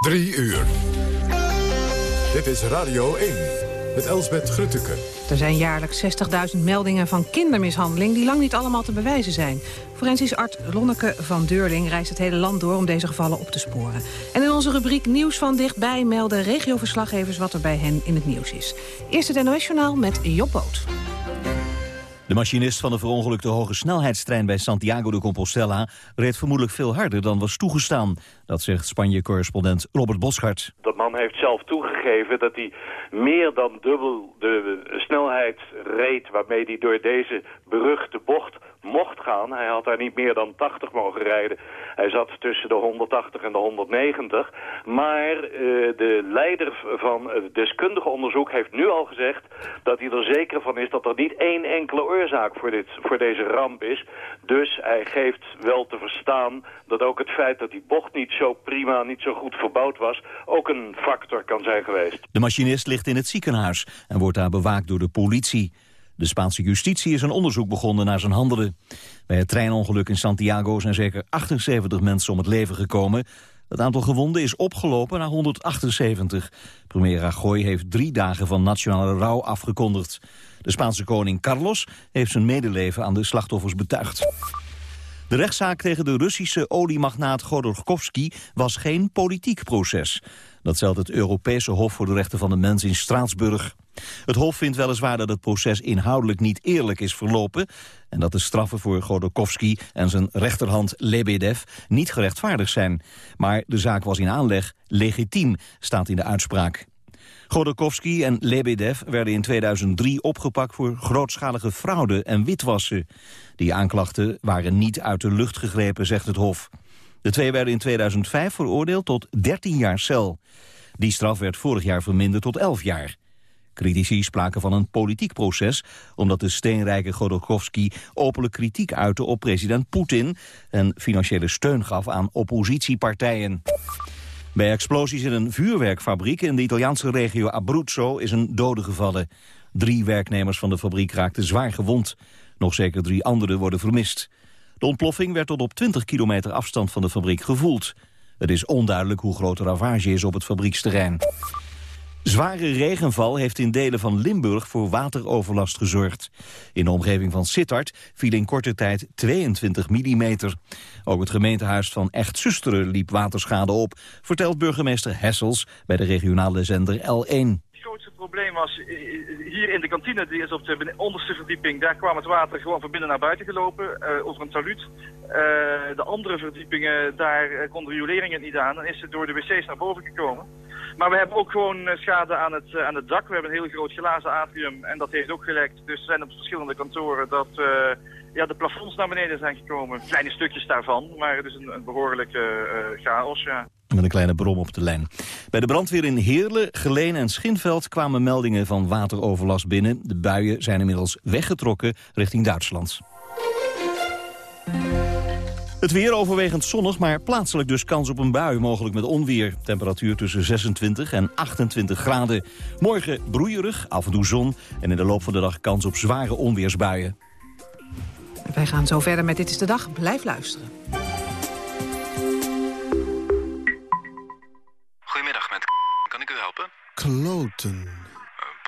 Drie uur. Dit is Radio 1 met Elsbeth Grutteke. Er zijn jaarlijks 60.000 meldingen van kindermishandeling... die lang niet allemaal te bewijzen zijn. Forensisch arts Lonneke van Deurling reist het hele land door... om deze gevallen op te sporen. En in onze rubriek Nieuws van Dichtbij... melden regioverslaggevers wat er bij hen in het nieuws is. Eerst het NOS-journaal met Job Boot. De machinist van de verongelukte hoge snelheidstrein bij Santiago de Compostela reed vermoedelijk veel harder dan was toegestaan. Dat zegt Spanje-correspondent Robert Boschart. Dat man heeft zelf toegegeven dat hij meer dan dubbel de snelheid reed waarmee hij door deze beruchte bocht mocht gaan. Hij had daar niet meer dan 80 mogen rijden. Hij zat tussen de 180 en de 190. Maar uh, de leider van het deskundige onderzoek heeft nu al gezegd... dat hij er zeker van is dat er niet één enkele oorzaak voor, dit, voor deze ramp is. Dus hij geeft wel te verstaan dat ook het feit dat die bocht niet zo prima, niet zo goed verbouwd was... ook een factor kan zijn geweest. De machinist ligt in het ziekenhuis en wordt daar bewaakt door de politie. De Spaanse justitie is een onderzoek begonnen naar zijn handelen. Bij het treinongeluk in Santiago zijn zeker 78 mensen om het leven gekomen. Het aantal gewonden is opgelopen naar 178. Premier Rajoy heeft drie dagen van nationale rouw afgekondigd. De Spaanse koning Carlos heeft zijn medeleven aan de slachtoffers betuigd. De rechtszaak tegen de Russische oliemagnaat Godorkovsky was geen politiek proces. Dat stelt het Europese Hof voor de Rechten van de Mens in Straatsburg. Het Hof vindt weliswaar dat het proces inhoudelijk niet eerlijk is verlopen... en dat de straffen voor Godorkovsky en zijn rechterhand Lebedev niet gerechtvaardigd zijn. Maar de zaak was in aanleg legitiem, staat in de uitspraak. Godorkovsky en Lebedev werden in 2003 opgepakt voor grootschalige fraude en witwassen. Die aanklachten waren niet uit de lucht gegrepen, zegt het Hof. De twee werden in 2005 veroordeeld tot 13 jaar cel. Die straf werd vorig jaar verminderd tot 11 jaar. Critici spraken van een politiek proces... omdat de steenrijke Godorkovsky openlijk kritiek uitte op president Poetin... en financiële steun gaf aan oppositiepartijen. Bij explosies in een vuurwerkfabriek in de Italiaanse regio Abruzzo is een dode gevallen. Drie werknemers van de fabriek raakten zwaar gewond. Nog zeker drie anderen worden vermist. De ontploffing werd tot op 20 kilometer afstand van de fabriek gevoeld. Het is onduidelijk hoe groot de ravage is op het fabrieksterrein. Zware regenval heeft in delen van Limburg voor wateroverlast gezorgd. In de omgeving van Sittard viel in korte tijd 22 mm. Ook het gemeentehuis van Echt Zusteren liep waterschade op... vertelt burgemeester Hessels bij de regionale zender L1 Het grootste probleem was eh, hier in de kantine, die is op de onderste verdieping, daar kwam het water gewoon van binnen naar buiten gelopen, uh, over een taluut. De andere verdiepingen, daar kon de riolering niet aan en is het door de wc's naar boven gekomen. Maar we hebben ook gewoon eh, schade aan het, eh, aan het dak. We hebben een heel groot glazen atrium en dat heeft ook gelekt. Dus er zijn op verschillende kantoren dat uh, ja, de plafonds naar beneden zijn gekomen. Kleine stukjes daarvan, maar het is een, een behoorlijke chaos, ja. Met een kleine brom op de lijn. Bij de brandweer in Heerlen, Geleen en Schinveld kwamen meldingen van wateroverlast binnen. De buien zijn inmiddels weggetrokken richting Duitsland. Het weer overwegend zonnig, maar plaatselijk dus kans op een bui, mogelijk met onweer. Temperatuur tussen 26 en 28 graden. Morgen broeierig, af en toe zon en in de loop van de dag kans op zware onweersbuien. Wij gaan zo verder met Dit is de Dag. Blijf luisteren. Goedemiddag, met kan ik u helpen? Kloten.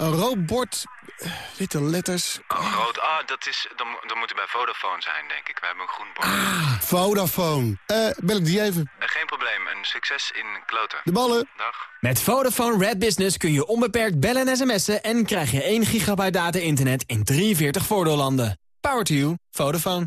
Een rood bord, witte letters. Oh, rood. Ah, dat, is, dan, dan moet het bij Vodafone zijn, denk ik. We hebben een groen bord. Ah, Vodafone. Eh, bel ik die even? Uh, geen probleem. Een succes in kloten. De ballen. Dag. Met Vodafone Red Business kun je onbeperkt bellen en sms'en... en krijg je 1 gigabyte data-internet in 43 voordeellanden. Power to you. Vodafone.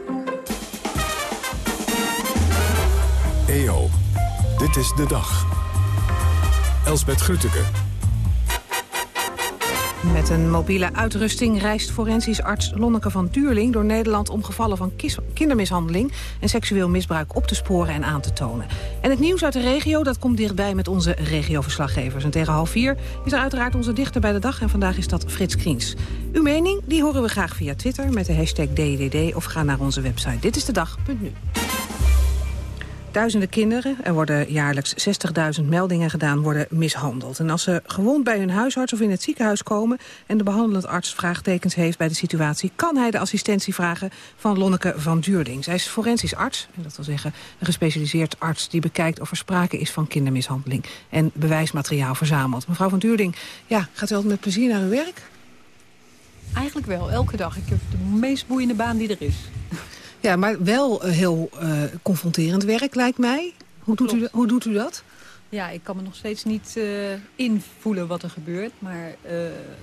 EO, dit is de dag. Elsbet Grütke. Met een mobiele uitrusting reist forensisch arts Lonneke van Duurling... door Nederland om gevallen van kindermishandeling en seksueel misbruik op te sporen en aan te tonen. En het nieuws uit de regio, dat komt dichtbij met onze regioverslaggevers. En tegen half vier is er uiteraard onze dichter bij de dag... en vandaag is dat Frits Kriens. Uw mening, die horen we graag via Twitter met de hashtag DDD... of ga naar onze website Dit is de dag.nu. Duizenden kinderen, er worden jaarlijks 60.000 meldingen gedaan, worden mishandeld. En als ze gewond bij hun huisarts of in het ziekenhuis komen... en de behandelend arts vraagtekens heeft bij de situatie... kan hij de assistentie vragen van Lonneke van Duurding. Zij is forensisch arts, en dat wil zeggen een gespecialiseerd arts... die bekijkt of er sprake is van kindermishandeling en bewijsmateriaal verzamelt. Mevrouw van Duurding, ja, gaat u altijd met plezier naar uw werk? Eigenlijk wel, elke dag. Ik heb de meest boeiende baan die er is. Ja, maar wel eh, heel uh, confronterend werk, lijkt mij. Hoe doet, u, hoe doet u dat? Ja, ik kan me nog steeds niet uh, invoelen wat er gebeurt. Maar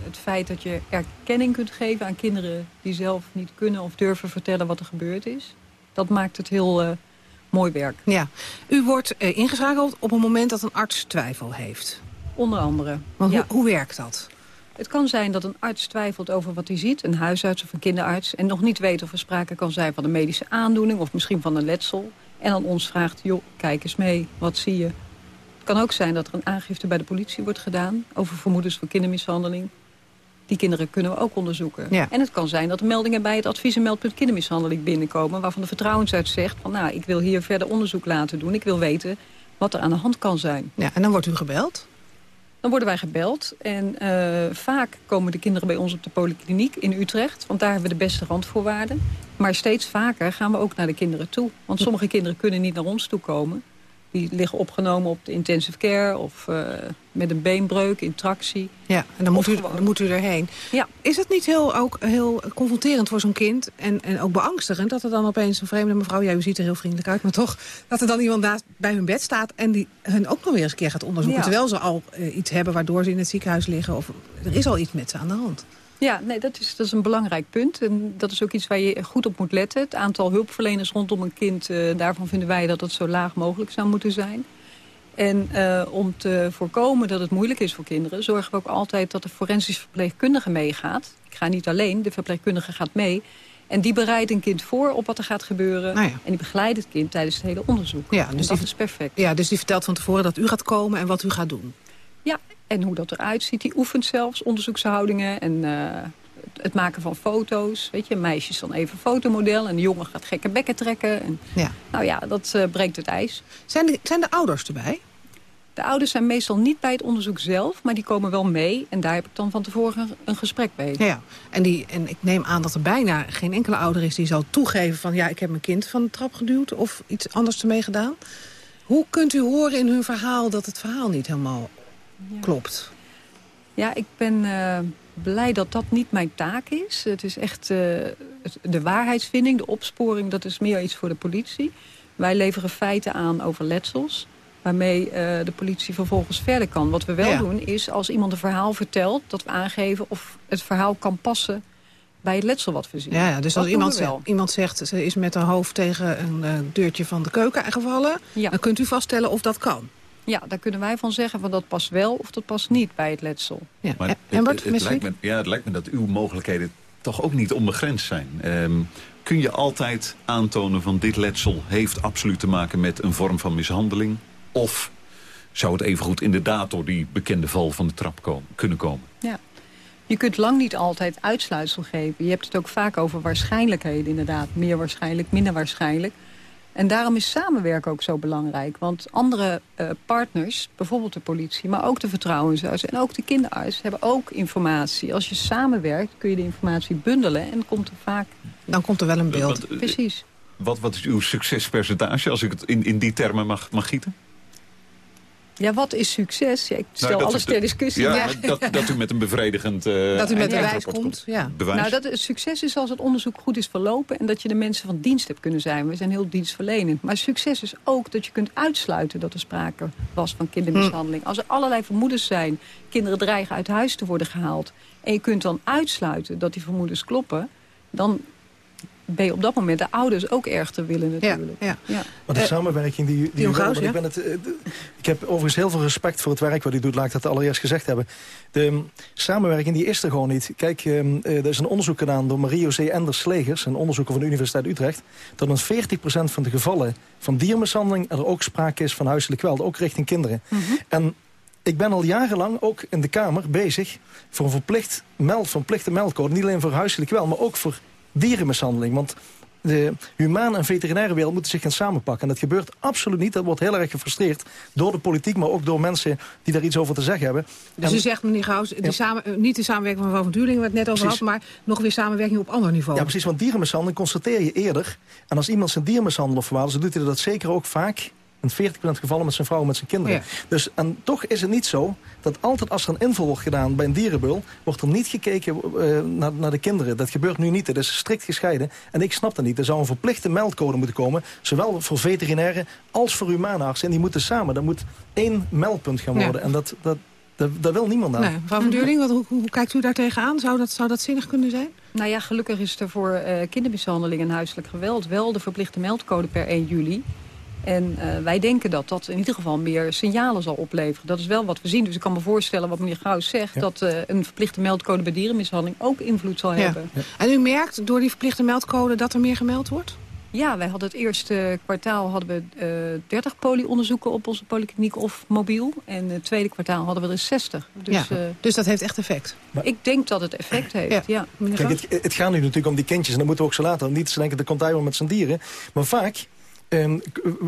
het feit dat je erkenning kunt geven aan kinderen... die zelf niet kunnen of durven vertellen wat er gebeurd is... dat maakt het heel mooi werk. Ja. U wordt ingeschakeld op een moment dat een arts twijfel heeft. Onder andere. Maar hoe, hoe werkt dat? Het kan zijn dat een arts twijfelt over wat hij ziet, een huisarts of een kinderarts... en nog niet weet of er sprake kan zijn van een medische aandoening... of misschien van een letsel. En dan ons vraagt, joh, kijk eens mee, wat zie je? Het kan ook zijn dat er een aangifte bij de politie wordt gedaan... over vermoedens van kindermishandeling. Die kinderen kunnen we ook onderzoeken. Ja. En het kan zijn dat er meldingen bij het advies- en meldpunt kindermishandeling binnenkomen... waarvan de vertrouwensarts zegt, van, nou, ik wil hier verder onderzoek laten doen. Ik wil weten wat er aan de hand kan zijn. Ja, en dan wordt u gebeld? Dan worden wij gebeld en uh, vaak komen de kinderen bij ons op de polykliniek in Utrecht. Want daar hebben we de beste randvoorwaarden. Maar steeds vaker gaan we ook naar de kinderen toe. Want sommige kinderen kunnen niet naar ons toe komen. Die liggen opgenomen op de intensive care of uh, met een beenbreuk in tractie. Ja, en dan moet, u, dan moet u erheen. Ja. Is het niet heel, ook heel confronterend voor zo'n kind en, en ook beangstigend... dat er dan opeens een vreemde mevrouw, ja, u ziet er heel vriendelijk uit... maar toch, dat er dan iemand naast bij hun bed staat... en die hun ook nog weer eens een keer gaat onderzoeken... Ja. terwijl ze al uh, iets hebben waardoor ze in het ziekenhuis liggen... of er is al iets met ze aan de hand. Ja, nee, dat is, dat is een belangrijk punt. En dat is ook iets waar je goed op moet letten. Het aantal hulpverleners rondom een kind, uh, daarvan vinden wij dat het zo laag mogelijk zou moeten zijn. En uh, om te voorkomen dat het moeilijk is voor kinderen... zorgen we ook altijd dat de forensisch verpleegkundige meegaat. Ik ga niet alleen, de verpleegkundige gaat mee. En die bereidt een kind voor op wat er gaat gebeuren. Nou ja. En die begeleidt het kind tijdens het hele onderzoek. Ja, dus dus dat die, is perfect. Ja, dus die vertelt van tevoren dat u gaat komen en wat u gaat doen. Ja, en hoe dat eruit ziet. Die oefent zelfs onderzoekshoudingen en uh, het maken van foto's. Weet je, een meisje is dan even fotomodel en de jongen gaat gekke bekken trekken. En, ja. Nou ja, dat uh, breekt het ijs. Zijn de, zijn de ouders erbij? De ouders zijn meestal niet bij het onderzoek zelf, maar die komen wel mee. En daar heb ik dan van tevoren een gesprek mee. Ja, en, die, en ik neem aan dat er bijna geen enkele ouder is die zal toegeven van... ja, ik heb mijn kind van de trap geduwd of iets anders ermee gedaan. Hoe kunt u horen in hun verhaal dat het verhaal niet helemaal ja. klopt? Ja, ik ben uh, blij dat dat niet mijn taak is. Het is echt uh, de waarheidsvinding, de opsporing, dat is meer iets voor de politie. Wij leveren feiten aan over letsels waarmee uh, de politie vervolgens verder kan. Wat we wel Ja. doen is, als iemand een verhaal vertelt... dat we aangeven of het verhaal kan passen bij het letsel wat we zien. Ja, ja dus Dat als iemand zegt, iemand zegt ze is met haar hoofd tegen een uh, deurtje van de keuken gevallen... Ja. dan kunt u vaststellen of dat kan. Ja, daar kunnen wij van zeggen van dat past wel of dat past niet bij het letsel. Ja. Maar En- het, het, het lijkt me, ja, het lijkt me dat uw mogelijkheden toch ook niet onbegrensd zijn. Ehm, kun je altijd aantonen van dit letsel heeft absoluut te maken met een vorm van mishandeling? Of zou het evengoed inderdaad door die bekende val van de trap komen, kunnen komen? Ja. Je kunt lang niet altijd uitsluitsel geven. Je hebt het ook vaak over waarschijnlijkheden inderdaad. Meer waarschijnlijk, minder waarschijnlijk. En daarom is samenwerken ook zo belangrijk. Want andere uh, partners, bijvoorbeeld de politie... maar ook de vertrouwensarts en ook de kinderarts... hebben ook informatie. Als je samenwerkt kun je de informatie bundelen... en komt er vaak... Dan komt er wel een beeld. Wat, Precies. Wat, wat is uw succespercentage, als ik het in, in die termen mag, mag gieten? Ja, wat is succes? Ja, ik stel nou, alles ter discussie. Ja, Dat, dat u met een bevredigend uh, Dat u met bewijs komt, ja. Bewijs. Nou, dat, het succes is als het onderzoek goed is verlopen... en dat je de mensen van dienst hebt kunnen zijn. We zijn heel dienstverlenend. Maar succes is ook dat je kunt uitsluiten... dat er sprake was van kindermishandeling. Hm. Als er allerlei vermoedens zijn... kinderen dreigen uit huis te worden gehaald... en je kunt dan uitsluiten dat die vermoedens kloppen... dan ben je op dat moment de ouders ook erg te willen natuurlijk. Ja, ja. Maar de uh, samenwerking die, die, ik, ben het, uh, ik heb overigens heel veel respect voor het werk wat u doet, laat ik dat allereerst gezegd hebben. De um, samenwerking die is er gewoon niet. Kijk, um, uh, er is een onderzoek gedaan door Mario C. Enders Slegers, een onderzoeker van de Universiteit Utrecht, dat in 40% van de gevallen van diermishandeling er ook sprake is van huiselijk geweld, ook richting kinderen. Mhm. Mm -hmm. En ik ben al jarenlang ook in de Kamer bezig voor een verplicht meld, verplichte meldcode. Niet alleen voor huiselijk geweld, maar ook voor dierenmishandeling. Want de humane en veterinaire wereld moeten zich gaan samenpakken. En dat gebeurt absoluut niet. Dat wordt heel erg gefrustreerd door de politiek... maar ook door mensen die daar iets over te zeggen hebben. Dus en, u zegt, meneer Gauws, ja. samen, niet de samenwerking van Van Duurling... waar het net over precies. had, maar nog weer samenwerking op ander niveau. Ja, precies, want dierenmishandeling constateer je eerder. En als iemand zijn diermishandel of verwaarde... dan doet hij dat zeker ook vaak in 40% gevallen met zijn vrouw en met zijn kinderen. Ja. Dus, en toch is het niet zo dat altijd als er een invul wordt gedaan bij een dierenbul... wordt er niet gekeken uh, naar, naar, de kinderen. Dat gebeurt nu niet. Het is strikt gescheiden. En ik snap dat niet. Er zou een verplichte meldcode moeten komen. Zowel voor veterinairen als voor humaanartsen. En die moeten samen. Er moet één meldpunt gaan worden. Ja. En dat, dat, dat, daar wil niemand aan. Nee, mevrouw Van Deurling, wat, hoe, hoe, kijkt u daar tegenaan? Zou dat, zou dat zinnig kunnen zijn? Nou ja, gelukkig is er voor uh, kindermishandeling en huiselijk geweld... wel de verplichte meldcode per 1 juli... En uh, wij denken dat dat in ieder geval meer signalen zal opleveren. Dat is wel wat we zien. Dus ik kan me voorstellen wat meneer Gauws zegt... Ja. dat uh, een verplichte meldcode bij dierenmishandeling ook invloed zal ja. hebben. Ja. En u merkt door die verplichte meldcode dat er meer gemeld wordt? Ja, wij hadden het eerste kwartaal hadden we uh, 30 polionderzoeken op onze polykliniek of mobiel. En het tweede kwartaal hadden we er 60. Dus, ja, dus dat heeft echt effect? Maar, ik denk dat het effect heeft, ja. ja. Kijk, het, het gaat nu natuurlijk om die kindjes. En dat moeten we ook zo laten. Niet te denken, dat komt met zijn dieren. Maar vaak Um,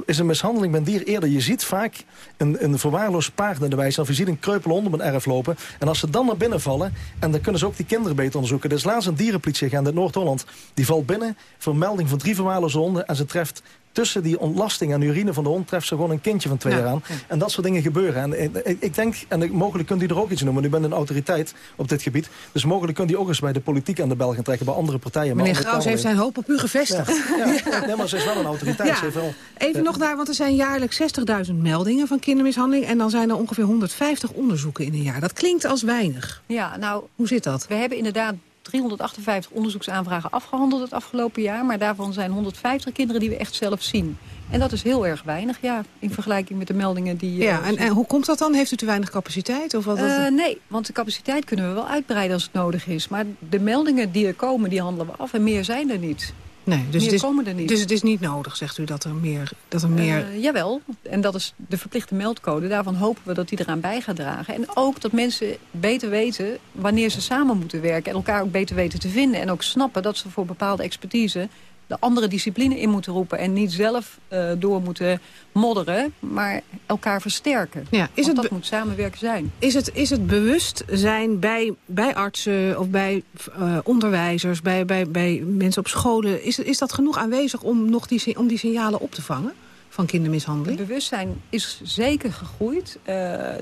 is een mishandeling een dier eerder. Je ziet vaak een, een verwaarloosd paard in de wijze. Of je ziet een kreupel hond op een erf lopen. En als ze dan naar binnen vallen... en dan kunnen ze ook die kinderen beter onderzoeken. Er is laatst een dierenpolitieagent in Noord-Holland. Die valt binnen voor melding van drie verwaarloosde honden... en ze treft tussen die ontlasting en urine van de hond... treft ze gewoon een kindje van twee Ja, jaar aan. En dat soort dingen gebeuren. En ik, denk, en mogelijk kunt u er ook iets noemen... u bent een autoriteit op dit gebied. Dus mogelijk kunt u ook eens bij de politiek aan de bel gaan trekken... bij andere partijen. Meneer Graus heeft zijn hoop op u gevestigd. Ja, ja. Nee, maar ze is wel een autoriteit. Ja. Ze heeft wel, Even nog naar, want er zijn jaarlijks 60.000 meldingen van kindermishandeling... en dan zijn er ongeveer 150 onderzoeken in een jaar. Dat klinkt als weinig. Ja, nou, Hoe zit dat? we hebben inderdaad 358 onderzoeksaanvragen afgehandeld het afgelopen jaar. Maar daarvan zijn 150 kinderen die we echt zelf zien. En dat is heel erg weinig, ja, in vergelijking met de meldingen die... eh, Ja, en, en hoe komt dat dan? Heeft u te weinig capaciteit? Of wat, Eh, nee, want de capaciteit kunnen we wel uitbreiden als het nodig is. Maar de meldingen die er komen, die handelen we af. En meer zijn er niet. Nee, dus, meer het is, komen er niet. dus het is niet nodig, zegt u, dat er meer... Dat er meer Eh, jawel, en dat is de verplichte meldcode. Daarvan hopen we dat die eraan bij gaat dragen. En ook dat mensen beter weten wanneer ze samen moeten werken... en elkaar ook beter weten te vinden. En ook snappen dat ze voor bepaalde expertise... de andere discipline in moeten roepen... en niet zelf eh, door moeten modderen, maar elkaar versterken. Ja, is Want het dat moet samenwerken zijn. Is het, is het bewustzijn bij, bij artsen of bij eh, onderwijzers, bij, bij, bij mensen op scholen... Is, is dat genoeg aanwezig om, nog die, om die signalen op te vangen van Het kindermishandeling? bewustzijn is zeker gegroeid. Eh,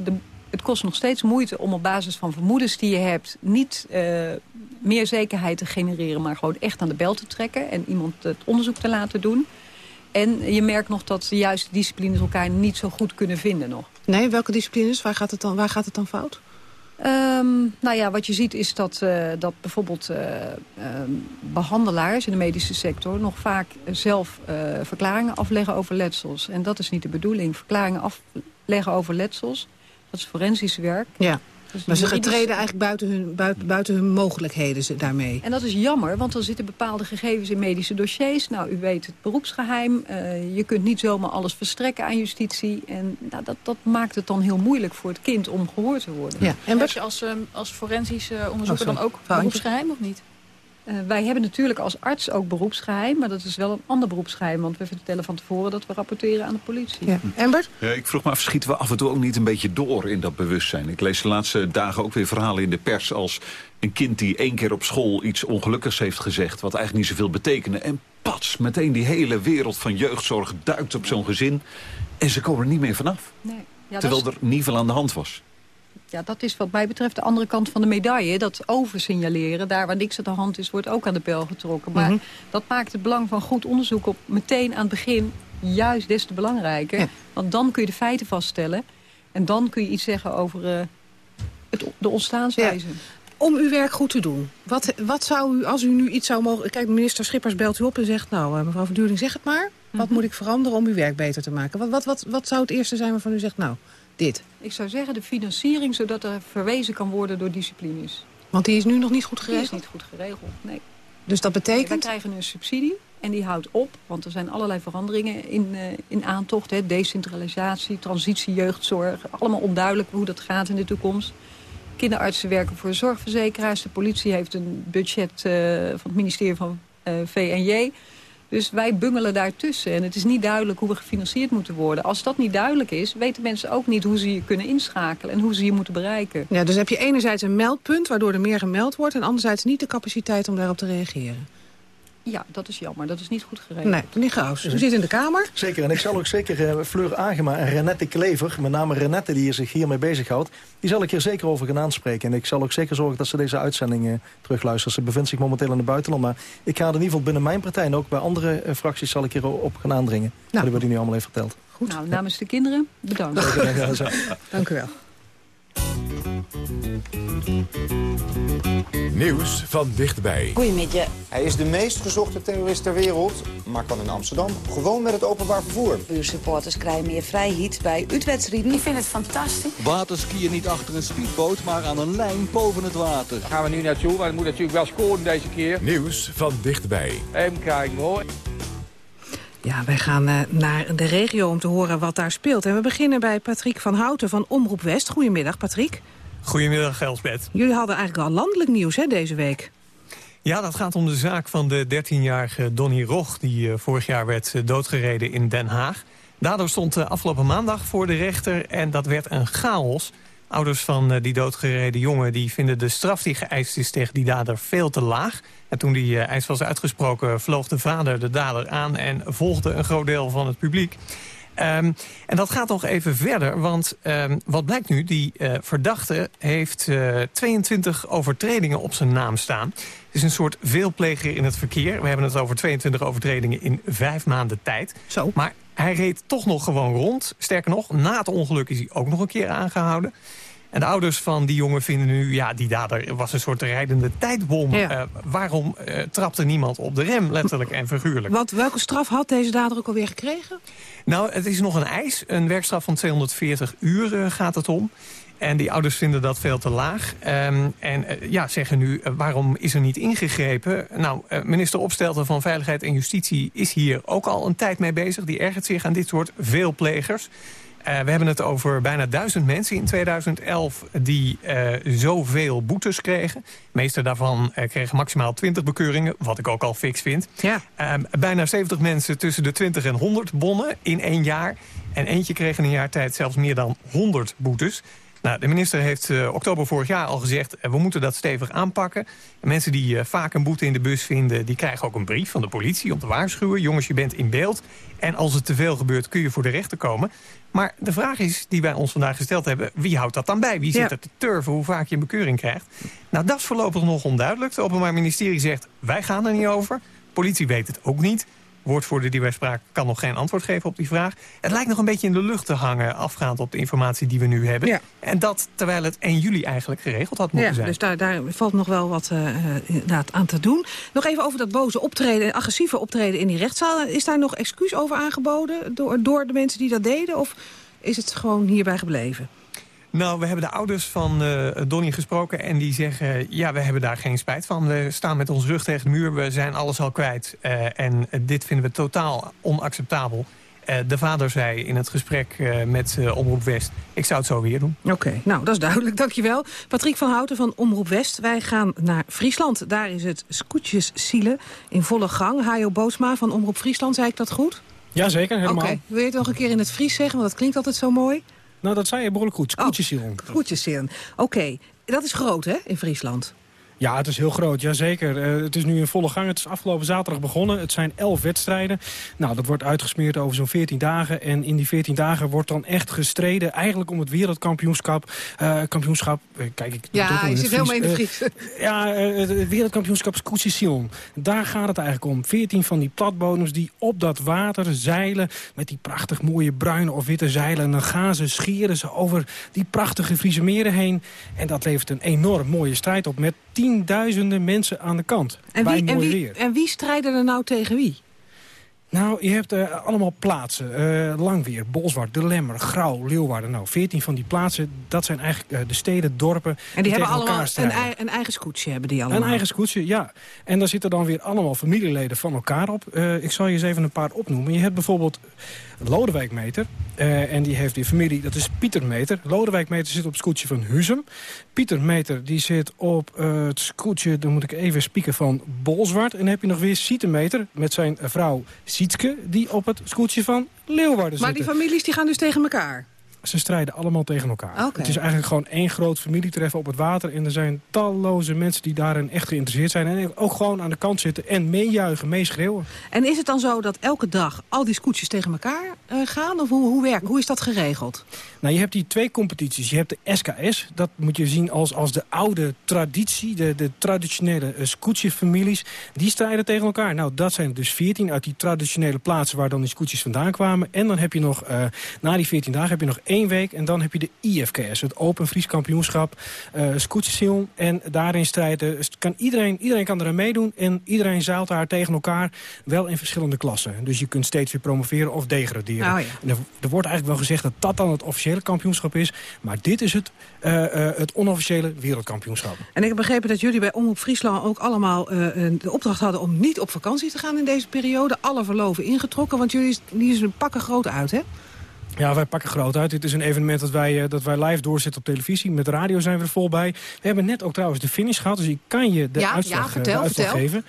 de, het kost nog steeds moeite om op basis van vermoedens die je hebt... niet eh, meer zekerheid te genereren, maar gewoon echt aan de bel te trekken... en iemand het onderzoek te laten doen. En je merkt nog dat de juiste disciplines elkaar niet zo goed kunnen vinden nog. Nee, welke disciplines? Waar gaat het dan, waar gaat het dan fout? Ehm, nou ja, wat je ziet is dat, eh, dat bijvoorbeeld ehm, behandelaars in de medische sector... nog vaak zelf verklaringen afleggen over letsels. En dat is niet de bedoeling. Verklaringen afleggen over letsels, dat is forensisch werk. Ja, maar ze juridisch- treden eigenlijk buiten hun, buiten, buiten hun mogelijkheden ze- daarmee. En dat is jammer, want er zitten bepaalde gegevens in medische dossiers. Nou, u weet het beroepsgeheim. Eh, je kunt niet zomaar alles verstrekken aan justitie. En nou, dat, dat maakt het dan heel moeilijk voor het kind om gehoord te worden. Ja. En heb je als, ehm, als forensisch eh, onderzoeker Oh, dan ook beroepsgeheim of niet? Uh, wij hebben natuurlijk als arts ook beroepsgeheim, maar dat is wel een ander beroepsgeheim. Want we vertellen van tevoren dat we rapporteren aan de politie. Ja. Embert? Ja, ik vroeg me af, schieten we af en toe ook niet een beetje door in dat bewustzijn? Ik lees de laatste dagen ook weer verhalen in de pers als een kind die één keer op school iets ongelukkigs heeft gezegd... wat eigenlijk niet zoveel betekende. En pats, meteen die hele wereld van jeugdzorg duikt op zo'n gezin. En ze komen er niet meer vanaf. Nee. Ja, terwijl er niet veel aan de hand was. Ja, dat is wat mij betreft de andere kant van de medaille. Dat oversignaleren, daar waar niks aan de hand is, wordt ook aan de bel getrokken. Maar Mhm. dat maakt het belang van goed onderzoek op meteen aan het begin juist des te belangrijker. Want dan kun je de feiten vaststellen. En dan kun je iets zeggen over eh, het, de ontstaanswijze. Om uw werk goed te doen. Wat, wat zou u, als u nu iets zou mogen... Kijk, minister Schippers belt u op en zegt... nou, eh, mevrouw Verduring, zeg het maar. Wat Mhm. moet ik veranderen om uw werk beter te maken? Wat, wat, wat, wat zou het eerste zijn waarvan u zegt... nou, dit? Ik zou zeggen de financiering, zodat er verwezen kan worden door disciplines. Want die is nu nog niet goed Die geregeld? is niet goed geregeld, nee. Dus dat Wij betekent... krijgen een subsidie en die houdt op. Want er zijn allerlei veranderingen in, eh, in aantocht. Hè. Decentralisatie, transitie, jeugdzorg. Allemaal onduidelijk hoe dat gaat in de toekomst. Kinderartsen werken voor zorgverzekeraars. De politie heeft een budget eh, van het ministerie van eh, VNJ. Dus wij bungelen daartussen. En het is niet duidelijk hoe we gefinancierd moeten worden. Als dat niet duidelijk is, weten mensen ook niet hoe ze je kunnen inschakelen... en hoe ze je moeten bereiken. Ja, dus heb je enerzijds een meldpunt waardoor er meer gemeld wordt... en anderzijds niet de capaciteit om daarop te reageren. Ja, dat is jammer. Dat is niet goed geregeld. Nee, meneer Graus, u zit in de Kamer. Zeker, en ik zal ook zeker eh, Fleur Agema en Renette Klever... met name Renette die zich hiermee bezighoudt... die zal ik hier zeker over gaan aanspreken. En ik zal ook zeker zorgen dat ze deze uitzending eh, terugluisteren. Ze bevindt zich momenteel in het buitenland. Maar ik ga er in ieder geval binnen mijn partij... en ook bij andere eh, fracties zal ik hierop gaan aandringen. Nou. Dat wordt u nu allemaal even verteld. Goed. Nou, namens de kinderen, bedankt. Dank u wel. Nieuws van dichtbij. Goedemiddag. Hij is de meest gezochte terrorist ter wereld, maar kan in Amsterdam gewoon met het openbaar vervoer. Buursupporters krijgen meer vrijheid bij uitwedstrijden. Ik vind het fantastisch. Waterskiën niet achter een speedboot, maar aan een lijn boven het water. Daar gaan we nu naartoe, maar het moet natuurlijk wel scoren deze keer. Nieuws van dichtbij. Kijken hoor. Ja, wij gaan uh, naar de regio om te horen wat daar speelt. En we beginnen bij Patrick van Houten van Omroep West. Goedemiddag, Patrick. Goedemiddag, Elsbeth. Jullie hadden eigenlijk al landelijk nieuws hè, deze week. Ja, dat gaat om de zaak van de 13-jarige Donny Rog... die uh, vorig jaar werd uh, doodgereden in Den Haag. Daardoor stond uh, afgelopen maandag voor de rechter en dat werd een chaos. Ouders van die doodgereden jongen die vinden de straf die geëist is tegen die dader veel te laag. En toen die eis was uitgesproken vloog de vader de dader aan... en volgde een groot deel van het publiek. Um, en dat gaat nog even verder, want um, wat blijkt nu? Die uh, verdachte heeft uh, 22 overtredingen op zijn naam staan. Het is een soort veelpleger in het verkeer. We hebben het over 22 overtredingen in vijf maanden tijd. Zo. Maar hij reed toch nog gewoon rond. Sterker nog, na het ongeluk is hij ook nog een keer aangehouden. En de ouders van die jongen vinden nu... ja, die dader was een soort rijdende tijdbom. Ja. Uh, waarom uh, trapte niemand op de rem, letterlijk en figuurlijk? Want welke straf had deze dader ook alweer gekregen? Nou, het is nog een eis. Een werkstraf van 240 uur uh, gaat het om. En die ouders vinden dat veel te laag. Um, en uh, ja, zeggen nu, uh, waarom is er niet ingegrepen? Nou, uh, minister Opstelten van Veiligheid en Justitie is hier ook al een tijd mee bezig. Die ergert zich aan dit soort veelplegers. Uh, we hebben het over bijna duizend mensen in 2011 die uh, zoveel boetes kregen. De meeste daarvan uh, kregen maximaal 20 bekeuringen, wat ik ook al fix vind. Ja. bijna 70 mensen tussen de 20 en 100 bonnen in één jaar. En eentje kreeg in een jaar tijd zelfs meer dan 100 boetes. Nou, de minister heeft uh, oktober vorig jaar al gezegd... Uh, we moeten dat stevig aanpakken. En mensen die uh, vaak een boete in de bus vinden... die krijgen ook een brief van de politie om te waarschuwen. Jongens, je bent in beeld. En als het te veel gebeurt, kun je voor de rechter komen. Maar de vraag is, die wij ons vandaag gesteld hebben... wie houdt dat dan bij? Wie zit Ja. er te turven hoe vaak je een bekeuring krijgt? Nou, dat is voorlopig nog onduidelijk. Het Openbaar Ministerie zegt, wij gaan er niet over. Politie weet het ook niet woordvoerder die wij spraken kan nog geen antwoord geven op die vraag. Het lijkt nog een beetje in de lucht te hangen... afgaand op de informatie die we nu hebben. Ja. En dat terwijl het 1 juli eigenlijk geregeld had moeten Ja, zijn. dus daar, daar valt nog wel wat uh, inderdaad aan te doen. Nog even over dat boze optreden, agressieve optreden in die rechtszaal. Is daar nog excuus over aangeboden door, door de mensen die dat deden? Of is het gewoon hierbij gebleven? Nou, we hebben de ouders van uh, Donnie gesproken en die zeggen... ja, we hebben daar geen spijt van. We staan met ons rug tegen de muur, we zijn alles al kwijt. Uh, en dit vinden we totaal onacceptabel. Eh, de vader zei in het gesprek eh, met uh, Omroep West... ik zou het zo weer doen. Oké, nou, dat is duidelijk. Dankjewel. Patrick van Houten van Omroep West. Wij gaan naar Friesland. Daar is het Scootjes-Zielen in volle gang. Hajo Boosma van Omroep Friesland, zei ik dat goed? Jazeker, helemaal. Oké, wil je het nog een keer in het Fries zeggen? Want dat klinkt altijd zo mooi. Nou, dat zei je behoorlijk goed. Scootjes-Zielen. Oh, Scootjes-Zielen. Oké, dat is groot, hè, in Friesland? Ja, het is heel groot, jazeker. Uh, het is nu in volle gang. Het is afgelopen zaterdag begonnen. Het zijn elf wedstrijden. Nou, dat wordt uitgesmeerd over zo'n 14 dagen. En in die 14 dagen wordt dan echt gestreden... eigenlijk om het wereldkampioenschap. Uh, kampioenschap, uh, kijk, ik ja, je zit helemaal in de Fries. ja, het wereldkampioenschap Scootsie Daar gaat het eigenlijk om. 14 van die platbodems die op dat water zeilen... met die prachtig mooie bruine of witte zeilen. En dan gaan ze, scheren ze over die prachtige Friese meren heen. En dat levert een enorm mooie strijd op met tienduizenden mensen aan de kant. En wie, bij en wie. En wie strijden er nou tegen wie? Nou, je hebt uh, allemaal plaatsen. Uh, Langweer, Bolsward, De Lemmer, Grauw, Leeuwarden. Nou, veertien van die plaatsen, dat zijn eigenlijk uh, de steden, dorpen... En die, hebben allemaal een, een, eigen scootje, hebben die allemaal? Een eigen scootje, ja. En daar zitten dan weer allemaal familieleden van elkaar op. ik zal je eens even een paar opnoemen. Je hebt bijvoorbeeld Lodewijkmeter. en die heeft die familie, dat is Pieter Meter. Lodewijk Meter zit op het scootje van Huzum. Pieter Meter, die zit op het scootje, dan moet ik even spieken, van Bolsward. En dan heb je nog weer Sietemeter met zijn vrouw Sietske... die op het scootje van Leeuwarden Maar die families die gaan dus tegen elkaar? Ze strijden allemaal tegen elkaar. Het is eigenlijk gewoon één groot familietreffen op het water. En er zijn talloze mensen die daarin echt geïnteresseerd zijn. En ook gewoon aan de kant zitten en meejuichen, meeschreeuwen. En is het dan zo dat elke dag al die scootjes tegen elkaar uh, gaan? Of hoe, hoe, werkt, hoe is dat geregeld? Nou, je hebt die twee competities. Je hebt de SKS, dat moet je zien als, als de oude traditie. De, de traditionele uh, scootjesfamilies. Die strijden tegen elkaar. Nou, dat zijn dus 14 uit die traditionele plaatsen waar dan die scootjes vandaan kwamen. En dan heb je nog, uh, na die 14 dagen heb je nog één week. En dan heb je de IFKS, het Open Fries Kampioenschap. Uh. En daarin strijden, kan iedereen, iedereen kan eraan meedoen. En iedereen zeilt daar tegen elkaar. Wel in verschillende klassen. Dus je kunt steeds weer promoveren of degraderen. Oh, ja. er, er, wordt eigenlijk wel gezegd dat dat dan het officiële kampioenschap is. Maar dit is het, uh, uh, het onofficiële wereldkampioenschap. En ik heb begrepen dat jullie bij Omroep Friesland ook allemaal de opdracht hadden... om niet op vakantie te gaan in deze periode. Alle verloven ingetrokken, want jullie die pakken groot uit, hè? Ja, wij pakken groot uit. Dit is een evenement dat wij, dat wij live doorzetten op televisie. Met radio zijn we er vol bij. We hebben net ook trouwens de finish gehad. Dus ik kan je de ja, uitslag, ja, vertel, de uitslag geven.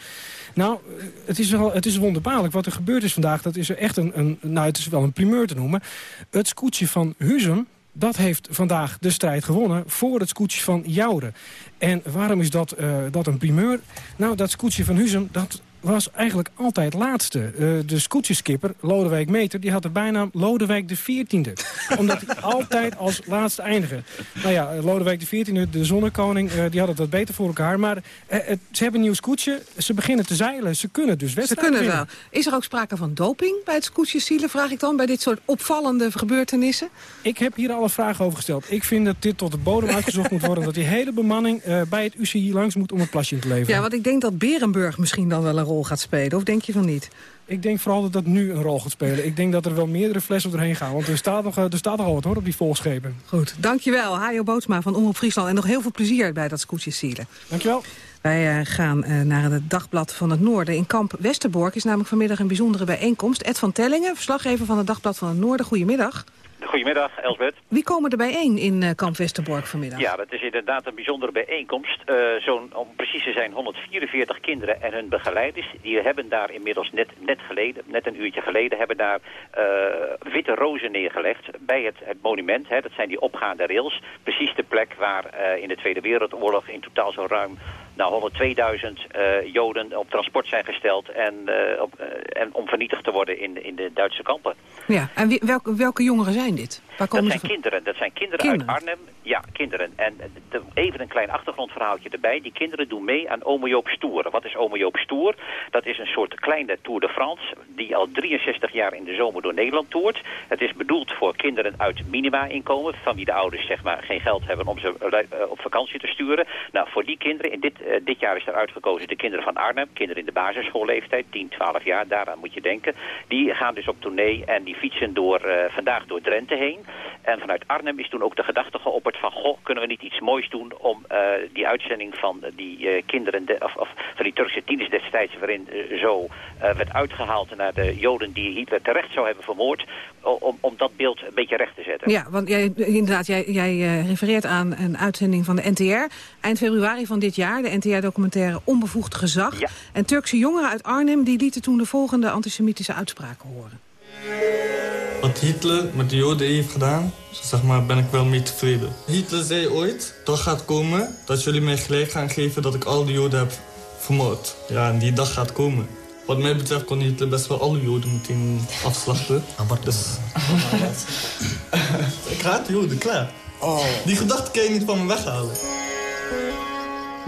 Nou, het is, wel, het is wonderbaarlijk. Wat er gebeurd is vandaag, dat is er echt een, een... Nou, het is wel een primeur te noemen. Het scootje van Huzum, dat heeft vandaag de strijd gewonnen voor het scootje van Jouren. En waarom is dat, uh, dat een primeur? Nou, dat scootje van Huzum, dat was eigenlijk altijd laatste. Uh, de scootjeskipper, Lodewijk Meter, die had de bijnaam Lodewijk de 14e. omdat hij altijd als laatste eindigde. Nou ja, Lodewijk de 14e, de zonnekoning, uh, die had het wat beter voor elkaar. Maar uh, het, ze hebben een nieuw scootje, ze beginnen te zeilen. Ze kunnen dus wedstrijden Ze kunnen wel. Is er ook sprake van doping bij het scootjesielen, vraag ik dan, bij dit soort opvallende gebeurtenissen? Ik heb hier alle vragen over gesteld. Ik vind dat dit tot de bodem uitgezocht moet worden. Dat die hele bemanning bij het UCI langs moet om het plasje in te leveren. Ja, want ik denk dat Berenburg misschien dan wel een rol gaat spelen. Of denk je van niet? Ik denk vooral dat dat nu een rol gaat spelen. Ik denk dat er wel meerdere flessen doorheen gaan. Want er staat nog, er staat nog al wat hoor, op die volschepen. Goed, dankjewel. Hajo Bootsma van Omroep Friesland. En nog heel veel plezier bij dat scootjesielen. Dankjewel. Wij uh, gaan uh, naar het Dagblad van het Noorden. In kamp Westerbork is namelijk vanmiddag een bijzondere bijeenkomst. Ed van Tellingen, verslaggever van het Dagblad van het Noorden. Goedemiddag. Goedemiddag, Elsbeth. Wie komen er bijeen in uh, kamp Westerbork vanmiddag? Ja, dat is inderdaad een bijzondere bijeenkomst. Uh, Zo'n, om precies te zijn, 144 kinderen en hun begeleiders. Die hebben daar inmiddels net, net geleden, net een uurtje geleden, hebben daar uh, witte rozen neergelegd bij het, het monument. Hè, dat zijn die opgaande rails. Precies de plek waar in de Tweede Wereldoorlog in totaal zo ruim nou, 102.000 uh, Joden op transport zijn gesteld en, uh, op, uh, en om vernietigd te worden in, in de Duitse kampen. Ja, en wie, welke, welke jongeren zijn dit? Waar komen dat zijn kinderen. Dat zijn kinderen, kinderen, uit Arnhem. Ja, kinderen. En de, even een klein achtergrondverhaaltje erbij. Die kinderen doen mee aan Ome Joop Stoer. Wat is Ome Joop Stoer? Dat is een soort kleine Tour de France die al 63 jaar in de zomer door Nederland toert. Het is bedoeld voor kinderen uit minima-inkomen, van wie de ouders zeg maar geen geld hebben om ze op vakantie te sturen. Nou, voor die kinderen, in dit Uh, dit jaar is er uitgekozen de kinderen van Arnhem, kinderen in de basisschoolleeftijd, 10, 12 jaar, daaraan moet je denken. Die gaan dus op tournee en die fietsen door, uh, vandaag door Drenthe heen. En vanuit Arnhem is toen ook de gedachte geopperd van... goh, kunnen we niet iets moois doen om die uitzending van die kinderen... De, of, of, van die Turkse tieners destijds waarin zo werd uitgehaald... naar de Joden die Hitler terecht zou hebben vermoord... om, om dat beeld een beetje recht te zetten. Ja, want jij, inderdaad, jij, jij refereert aan een uitzending van de NTR. Eind februari van dit jaar, de NTR-documentaire Onbevoegd Gezag. En Turkse jongeren uit Arnhem die lieten toen de volgende antisemitische uitspraken horen. Wat Hitler met de Joden heeft gedaan, zeg maar, ben ik wel mee tevreden. Hitler zei ooit, dag gaat komen dat jullie mij gelijk gaan geven dat ik al de Joden heb vermoord. Ja, en die dag gaat komen. Wat mij betreft kon Hitler best wel alle Joden meteen afslachten. Dus... ik haat Joden, klaar. Oh. Die gedachte kan je niet van me weghalen.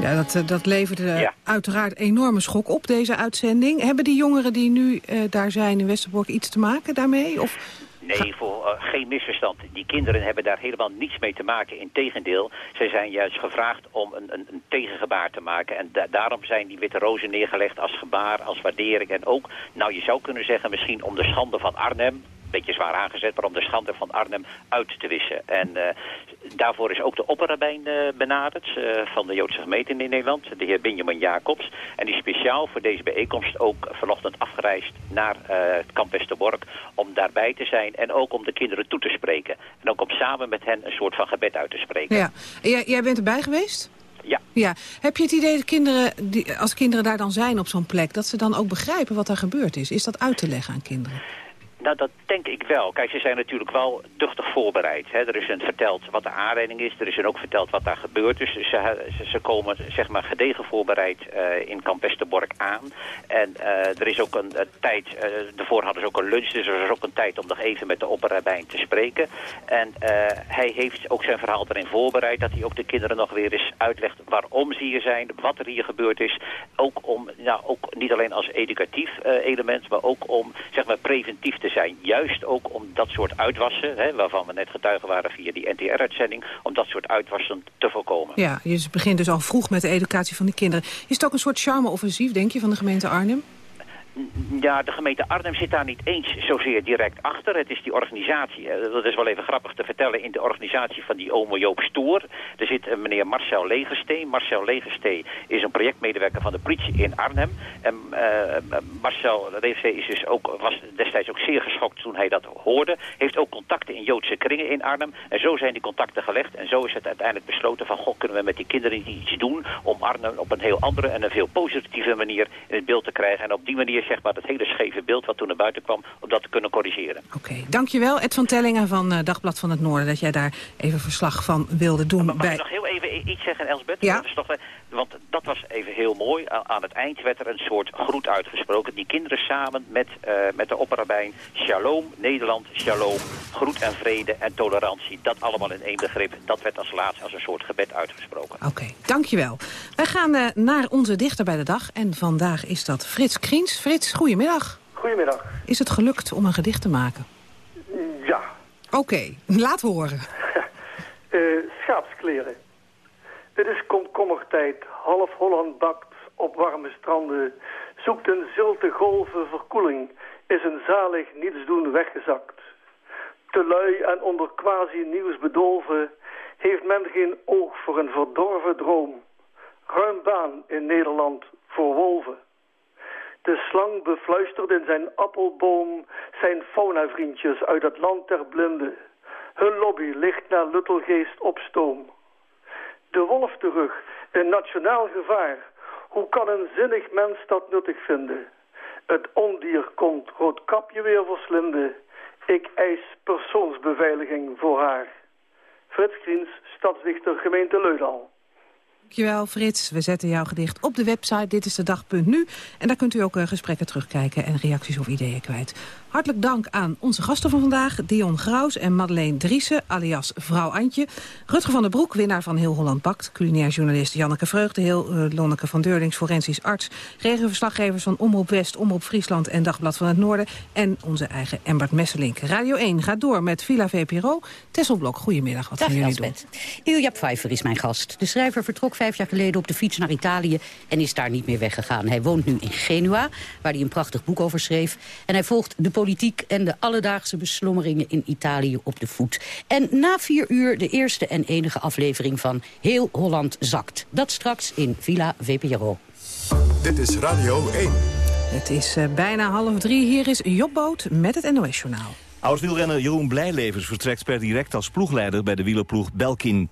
Ja, dat, eh, dat leverde uiteraard enorme schok op, deze uitzending. Hebben die jongeren die nu uh, daar zijn in Westerbork iets te maken daarmee? Of... Nee, voor, uh, geen misverstand. Die kinderen hebben daar helemaal niets mee te maken. Integendeel, zij zijn juist gevraagd om een, een, een tegengebaar te maken. En da daarom zijn die witte rozen neergelegd als gebaar, als waardering. En ook, nou je zou kunnen zeggen, misschien om de schande van Arnhem beetje zwaar aangezet, maar om de schande van Arnhem uit te wissen. En uh, daarvoor is ook de opperrabijn uh, benaderd uh, van de Joodse gemeente in Nederland, de heer Benjamin Jacobs. En die speciaal voor deze bijeenkomst ook vanochtend afgereisd naar het kamp Westerbork om daarbij te zijn en ook om de kinderen toe te spreken. En ook om samen met hen een soort van gebed uit te spreken. Ja. Jij, jij bent erbij geweest? Ja. ja. Heb je het idee dat kinderen, die, als kinderen daar dan zijn op zo'n plek... dat ze dan ook begrijpen wat er gebeurd is? Is dat uit te leggen aan kinderen? Nou, dat denk ik wel. Kijk, ze zijn natuurlijk wel duchtig voorbereid. Hè. Er is een verteld wat de aanrijding is. Er is een ook verteld wat daar gebeurd is. Dus ze, ze komen zeg maar gedegen voorbereid uh, in Kamp Westerbork aan. En uh, er is ook een, tijd, uh, daarvoor hadden ze ook een lunch. Dus er was ook een tijd om nog even met de opperrabijn te spreken. En hij heeft ook zijn verhaal erin voorbereid. Dat hij ook de kinderen nog weer eens uitlegt waarom ze hier zijn. Wat er hier gebeurd is. Ook om, nou, ook niet alleen als educatief element. Maar ook om, zeg maar, preventief te zijn. Juist ook om dat soort uitwassen, hè, waarvan we net getuigen waren via die NTR-uitzending, om dat soort uitwassen te voorkomen. Ja, je begint dus al vroeg met de educatie van de kinderen. Is het ook een soort charme-offensief, denk je, van de gemeente Arnhem? Ja, de gemeente Arnhem zit daar niet eens zozeer direct achter. Het is die organisatie, dat is wel even grappig te vertellen, in de organisatie van die Omo Joop Stoer. Er zit uh, meneer Marcel Legerstee. Marcel Legerstee is een projectmedewerker van de politie in Arnhem. En uh, Marcel Legerstee is dus ook, was destijds ook zeer geschokt toen hij dat hoorde. Heeft ook contacten in Joodse kringen in Arnhem. En zo zijn die contacten gelegd. En zo is het uiteindelijk besloten van, goh, kunnen we met die kinderen iets doen om Arnhem op een heel andere en een veel positieve manier in het beeld te krijgen. En op die manier zeg maar, het hele scheve beeld wat toen naar buiten kwam, om dat te kunnen corrigeren. Oké, dankjewel Ed van Tellingen van uh, Dagblad van het Noorden, dat jij daar even verslag van wilde doen. mag bij... ik nog heel even iets zeggen, Elsbeth? Ja? Dat want dat was even heel mooi. Aan het eind werd er een soort groet uitgesproken. Die kinderen samen met, uh, met de opperrabijn. Shalom, Nederland, shalom, groet en vrede en tolerantie. Dat allemaal in één begrip. Dat werd als laatste als een soort gebed uitgesproken. Oké, okay, dankjewel. Wij gaan uh, naar onze dichter bij de dag. En vandaag is dat Frits Kriens. Frits, goedemiddag. Goedemiddag. Is het gelukt om een gedicht te maken? Ja. Oké, okay, laat horen. uh, schaapskleren. Het is komkommertijd, half Holland bakt op warme stranden. Zoekt een zilte golven verkoeling, is een zalig nietsdoen weggezakt. Te lui en onder quasi-nieuws bedolven, heeft men geen oog voor een verdorven droom. Ruim baan in Nederland voor wolven. De slang befluistert in zijn appelboom zijn faunavriendjes uit het land der blinden. Hun lobby ligt naar Luttelgeest op stoom. De wolf terug, een nationaal gevaar. Hoe kan een zinnig mens dat nuttig vinden? Het ondier komt roodkapje weer verslinden. Ik eis persoonsbeveiliging voor haar. Frits Kriens, stadsdichter gemeente Leudal. Dankjewel Frits. We zetten jouw gedicht op de website Dit is de dag.nu. En daar kunt u ook uh, gesprekken terugkijken en reacties of ideeën kwijt. Hartelijk dank aan onze gasten van vandaag. Dion Graus en Madeleine Driessen, alias Vrouw Antje. Rutger van der Broek, winnaar van Heel Holland Bakt. Culinair journalist Janneke Vreugdeheel. Uh, Lonneke van Deurlings, forensisch arts. Regioverslaggevers van Omroep West, Omroep Friesland en Dagblad van het Noorden. En onze eigen Embert Messelink. Radio 1 gaat door met Villa VPRO. Tesselblok, goedemiddag. Wat Dag, gaan jullie doen? Iljap Pfeiffer is mijn gast. De schrijver vertrok vijf jaar geleden op de fiets naar Italië en is daar niet meer weggegaan. Hij woont nu in Genua, waar hij een prachtig boek over schreef. En hij volgt de politiek en de alledaagse beslommeringen in Italië op de voet. En na vier uur de eerste en enige aflevering van Heel Holland Zakt. Dat straks in Villa VPRO. Dit is Radio 1. Het is uh, bijna half drie. Hier is Jobboot met het NOS-journaal. Oud-wielrenner Jeroen Blijlevens vertrekt per direct als ploegleider bij de wielerploeg Belkin.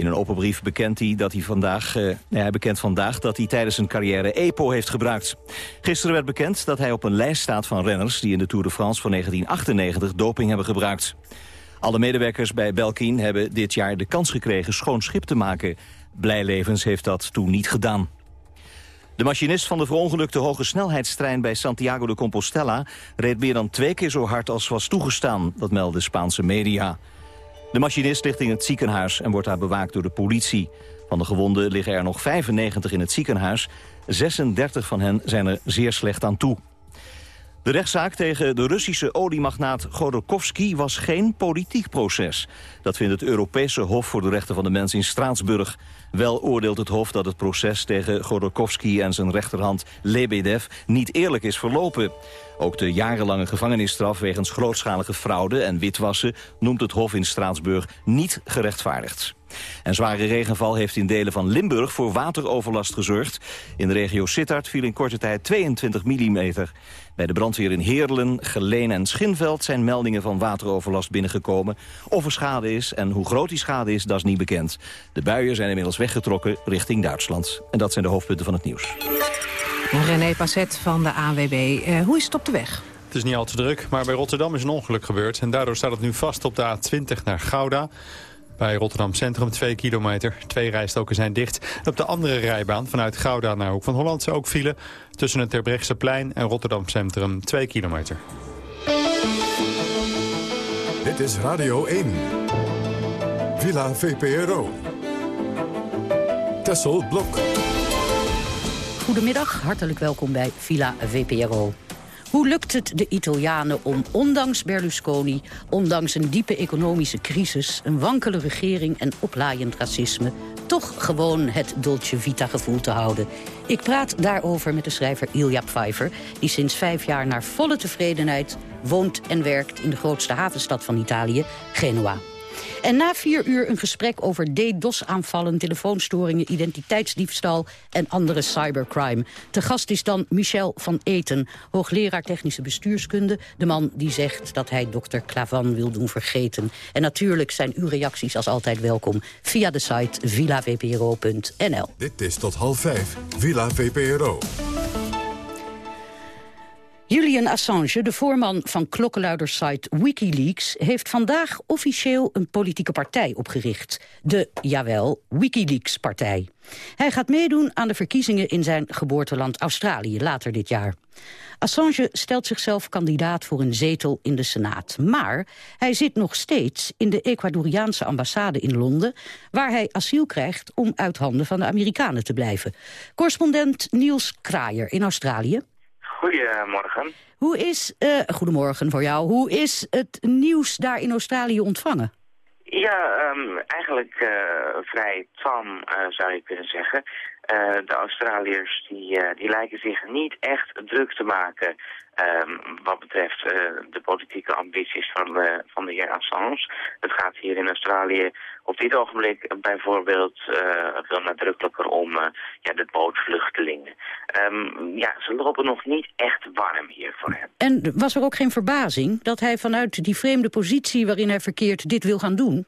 In een open brief bekent hij, dat hij, vandaag, uh, nee, hij bekent vandaag dat hij tijdens zijn carrière EPO heeft gebruikt. Gisteren werd bekend dat hij op een lijst staat van renners... die in de Tour de France van 1998 doping hebben gebruikt. Alle medewerkers bij Belkin hebben dit jaar de kans gekregen schoon schip te maken. Blijlevens heeft dat toen niet gedaan. De machinist van de verongelukte hoge snelheidstrein bij Santiago de Compostela... reed meer dan twee keer zo hard als was toegestaan, dat melden Spaanse media. De machinist ligt in het ziekenhuis en wordt daar bewaakt door de politie. Van de gewonden liggen er nog 95 in het ziekenhuis. 36 van hen zijn er zeer slecht aan toe. De rechtszaak tegen de Russische oliemagnaat Godorkovsky was geen politiek proces. Dat vindt het Europese Hof voor de Rechten van de Mens in Straatsburg. Wel oordeelt het Hof dat het proces tegen Godorkovsky en zijn rechterhand Lebedev niet eerlijk is verlopen. Ook de jarenlange gevangenisstraf wegens grootschalige fraude en witwassen noemt het Hof in Straatsburg niet gerechtvaardigd. En zware regenval heeft in delen van Limburg voor wateroverlast gezorgd. In de regio Sittard viel in korte tijd 22 mm. Bij de brandweer in Heerlen, Geleen en Schinveld zijn meldingen van wateroverlast binnengekomen. Of er schade is en hoe groot die schade is, dat is niet bekend. De buien zijn inmiddels weggetrokken richting Duitsland. En dat zijn de hoofdpunten van het nieuws. René Passet van de ANWB. Uh, hoe is het op de weg? Het is niet al te druk, maar bij Rotterdam is een ongeluk gebeurd. En daardoor staat het nu vast op de A20 naar Gouda. Bij Rotterdam Centrum 2 kilometer. Twee rijstoken zijn dicht. op de andere rijbaan vanuit Gouda naar Hoek van Holland ook file. Tussen het plein en Rotterdam Centrum 2 kilometer. Dit is Radio 1. Villa VPRO. Tessel Blok. Goedemiddag, hartelijk welkom bij Villa VPRO. Hoe lukt het de Italianen om, ondanks Berlusconi... ondanks een diepe economische crisis, een wankele regering en oplaaiend racisme... toch gewoon het Dolce Vita gevoel te houden? Ik praat daarover met de schrijver Ilja Pfeiffer... die sinds vijf jaar naar volle tevredenheid woont en werkt... in de grootste havenstad van Italië, Genua. En na vier uur een gesprek over DDoS-aanvallen, telefoonstoringen, identiteitsdiefstal en andere cybercrime. Te gast is dan Michel van Eten, hoogleraar technische bestuurskunde. De man die zegt dat hij dokter Klavan wil doen vergeten. En natuurlijk zijn uw reacties als altijd welkom via de site villavpro.nl. Dit is tot half vijf, Villa VPRO. Julian Assange, de voorman van klokkenluidersite Wikileaks... heeft vandaag officieel een politieke partij opgericht. De, jawel, Wikileaks-partij. Hij gaat meedoen aan de verkiezingen in zijn geboorteland Australië later dit jaar. Assange stelt zichzelf kandidaat voor een zetel in de Senaat. Maar hij zit nog steeds in de Ecuadoriaanse ambassade in Londen... waar hij asiel krijgt om uit handen van de Amerikanen te blijven. Correspondent Niels Kraaier in Australië. Goedemorgen. Hoe is, uh, goedemorgen voor jou, hoe is het nieuws daar in Australië ontvangen? Ja, um, eigenlijk uh, vrij tam uh, zou je kunnen zeggen. De Australiërs die, die lijken zich niet echt druk te maken Um, wat betreft uh, de politieke ambities van van de heer Assange. Het gaat hier in Australië op dit ogenblik bijvoorbeeld veel nadrukkelijker om ja, de bootvluchtelingen. Um, ja, ze lopen nog niet echt warm hier voor hem. En was er ook geen verbazing dat hij vanuit die vreemde positie waarin hij verkeert dit wil gaan doen?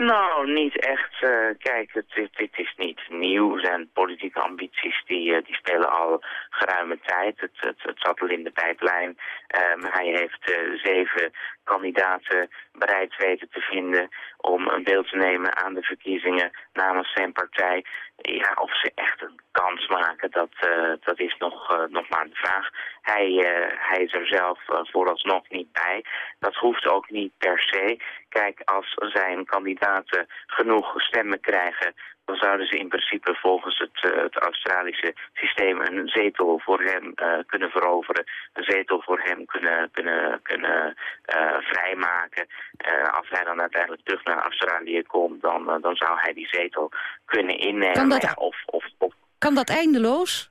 Nou, niet echt. Uh, kijk, het, het, is niet nieuw. Zijn politieke ambities die, uh, die spelen al geruime tijd. Het, het, het zat al in de pijplijn. Um, hij heeft uh, zeven kandidaten bereid weten te vinden om een deel te nemen aan de verkiezingen namens zijn partij. Ja, of ze echt een kans maken, dat, uh, dat is nog, uh, nog maar de vraag. Hij, uh, hij is er zelf vooralsnog niet bij. Dat hoeft ook niet per se. Kijk, als zijn kandidaten genoeg stemmen krijgen dan zouden ze in principe volgens het, het Australische systeem een zetel voor hem kunnen veroveren. Een zetel voor hem kunnen, kunnen, kunnen vrijmaken. als hij dan uiteindelijk terug naar Australië komt, dan, dan zou hij die zetel kunnen innemen. Kan dat, of, of, of, kan dat eindeloos?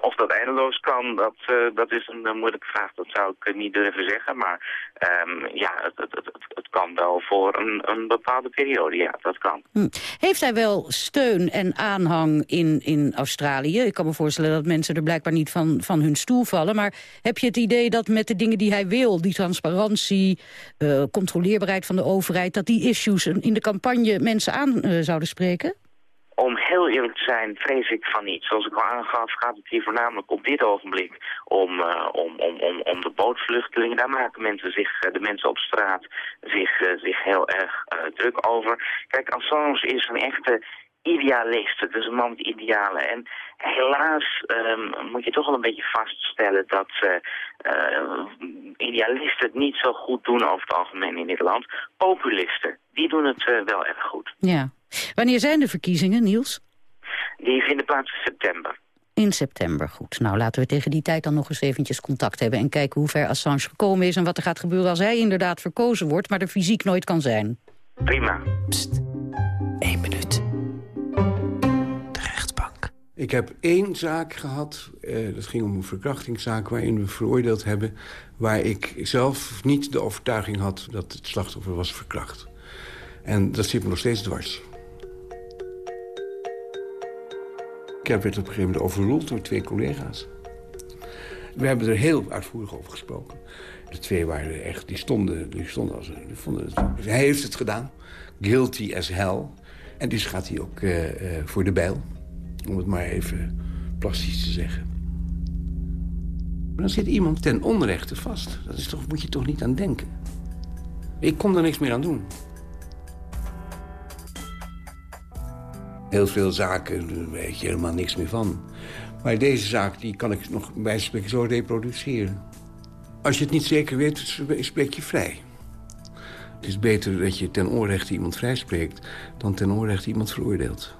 Of dat eindeloos kan, dat, uh, dat is een uh, moeilijke vraag. Dat zou ik niet durven zeggen. Maar um, ja, het, het, het, kan wel voor een, een bepaalde periode. Ja, dat kan. Hm. Heeft hij wel steun en aanhang in, in Australië? Ik kan me voorstellen dat mensen er blijkbaar niet van, van hun stoel vallen. Maar heb je het idee dat met de dingen die hij wil... die transparantie, controleerbaarheid van de overheid... dat die issues in de campagne mensen aan zouden spreken? Om heel eerlijk te zijn, vrees ik van niet. Zoals ik al aangaf, gaat het hier voornamelijk op dit ogenblik om, uh, om, om, om, om de bootvluchtelingen. Daar maken mensen zich, de mensen op straat zich, uh, zich heel erg druk over. Kijk, Assange is een echte idealist. Het is een man met idealen. En helaas um, moet je toch wel een beetje vaststellen dat idealisten het niet zo goed doen over het algemeen in dit land. Populisten, die doen het wel erg goed. Ja. Wanneer zijn de verkiezingen, Niels? Die vinden plaats in september. In september, goed. Nou, laten we tegen die tijd dan nog eens eventjes contact hebben... en kijken hoe ver Assange gekomen is en wat er gaat gebeuren... als hij inderdaad verkozen wordt, maar er fysiek nooit kan zijn. Prima. Pst. Eén minuut. De rechtbank. Ik heb één zaak gehad, eh, dat ging om een verkrachtingszaak... waarin we veroordeeld hebben... waar ik zelf niet de overtuiging had dat het slachtoffer was verkracht. En dat zit me nog steeds dwars. Ik werd op een gegeven moment overroeld door twee collega's. We hebben er heel uitvoerig over gesproken. De twee waren echt, die stonden, die stonden als die vonden Hij heeft het gedaan. Guilty as hell. En dus gaat hij ook uh, uh, voor de bijl. Om het maar even plastisch te zeggen. Maar dan zit iemand ten onrechte vast. Dat is toch, moet je toch niet aan denken. Ik kon er niks meer aan doen. Heel veel zaken weet je helemaal niks meer van. Maar deze zaak die kan ik nog bij spreken zo reproduceren. Als je het niet zeker weet, spreek je vrij. Het is beter dat je ten onrechte iemand vrijspreekt... dan ten onrechte iemand veroordeelt.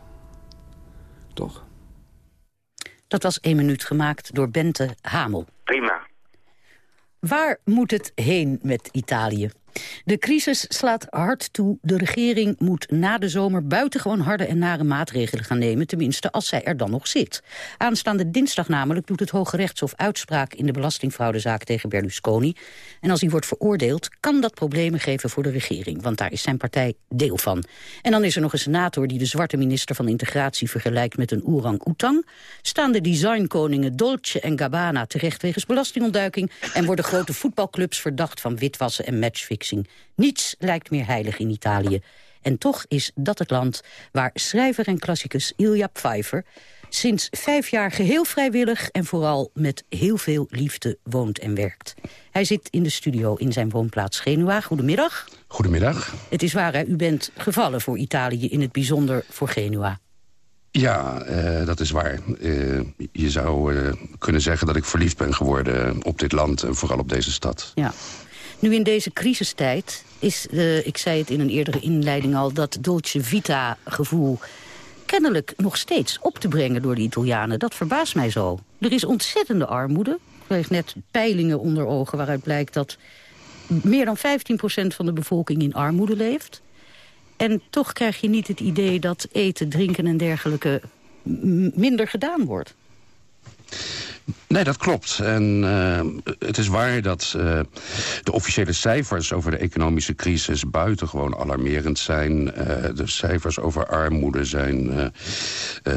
Toch? Dat was één minuut gemaakt door Bente Hamel. Prima. Waar moet het heen met Italië? De crisis slaat hard toe. De regering moet na de zomer buitengewoon harde en nare maatregelen gaan nemen. Tenminste, als zij er dan nog zit. Aanstaande dinsdag namelijk doet het Hoge Rechtshof uitspraak... in de belastingfraudezaak tegen Berlusconi. En als hij wordt veroordeeld, kan dat problemen geven voor de regering. Want daar is zijn partij deel van. En dan is er nog een senator die de zwarte minister van Integratie... vergelijkt met een orang-oetang. Staan de designkoningen Dolce en Gabbana terecht wegens belastingontduiking... en worden grote voetbalclubs verdacht van witwassen en matchfixing niets lijkt meer heilig in Italië. En toch is dat het land waar schrijver en klassicus Ilja Pfeiffer... sinds vijf jaar geheel vrijwillig en vooral met heel veel liefde woont en werkt. Hij zit in de studio in zijn woonplaats Genua. Goedemiddag. Goedemiddag. Het is waar, hè? u bent gevallen voor Italië, in het bijzonder voor Genua. Ja, uh, dat is waar. Uh, je zou uh, kunnen zeggen dat ik verliefd ben geworden op dit land... en vooral op deze stad. Ja. Nu in deze crisistijd is, uh, ik zei het in een eerdere inleiding al... dat Dolce Vita-gevoel kennelijk nog steeds op te brengen door de Italianen. Dat verbaast mij zo. Er is ontzettende armoede. Ik kreeg net peilingen onder ogen waaruit blijkt dat meer dan 15% van de bevolking in armoede leeft. En toch krijg je niet het idee dat eten, drinken en dergelijke minder gedaan wordt. Nee, dat klopt. En uh, het is waar dat uh, de officiële cijfers over de economische crisis buitengewoon alarmerend zijn. Uh, de cijfers over armoede zijn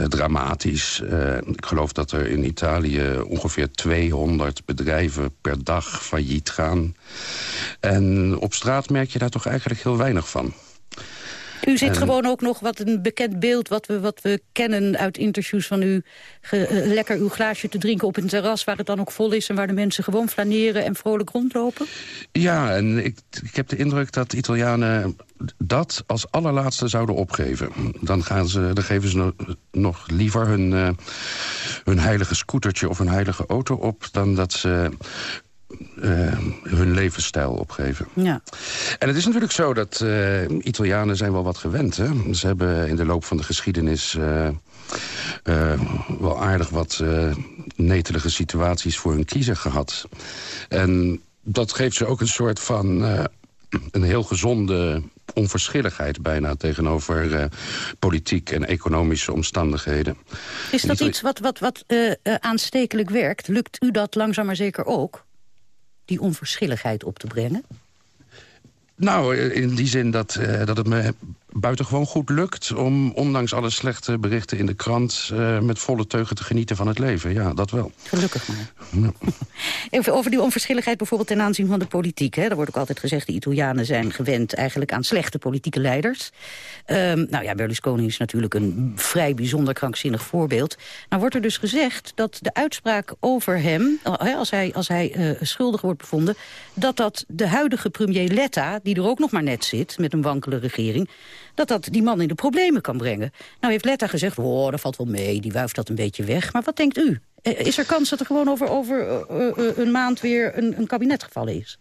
dramatisch. ik geloof dat er in Italië ongeveer 200 bedrijven per dag failliet gaan. En op straat merk je daar toch eigenlijk heel weinig van. U zit gewoon ook nog wat een bekend beeld... wat we, wat we kennen uit interviews van u... Eh, lekker uw glaasje te drinken op een terras... waar het dan ook vol is en waar de mensen gewoon flaneren... en vrolijk rondlopen? Ja, en ik, ik heb de indruk dat Italianen dat als allerlaatste zouden opgeven. Dan, gaan ze, dan geven ze nog liever hun, uh, hun heilige scootertje of hun heilige auto op... dan dat ze hun levensstijl opgeven. Ja. En het is natuurlijk zo dat Italianen zijn wel wat gewend. Hè? Ze hebben in de loop van de geschiedenis... wel aardig wat netelige situaties voor hun kiezer gehad. En dat geeft ze ook een soort van een heel gezonde onverschilligheid bijna tegenover uh, politiek en economische omstandigheden. Is dat iets wat, wat, wat uh, aanstekelijk werkt? Lukt u dat langzaam maar zeker ook? Die onverschilligheid op te brengen? Nou, in die zin dat, uh, dat het me buitengewoon goed lukt... om ondanks alle slechte berichten in de krant... Uh, met volle teugen te genieten van het leven. Ja, dat wel. Gelukkig maar. Ja. Even over die onverschilligheid bijvoorbeeld ten aanzien van de politiek. Hè. Er wordt ook altijd gezegd, de Italianen zijn gewend eigenlijk aan slechte politieke leiders. Um, nou ja, Berlusconi is natuurlijk een vrij bijzonder krankzinnig voorbeeld. Nou wordt er dus gezegd dat de uitspraak over hem... als hij, als hij uh, schuldig wordt bevonden... dat dat de huidige premier Letta, die er ook nog maar net zit... met een wankele regering dat dat die man in de problemen kan brengen. Nou heeft Letta gezegd, oh, dat valt wel mee, die wuift dat een beetje weg. Maar wat denkt u? Eh, is er kans dat er gewoon over, over uh, uh, een maand weer een, een kabinet gevallen is?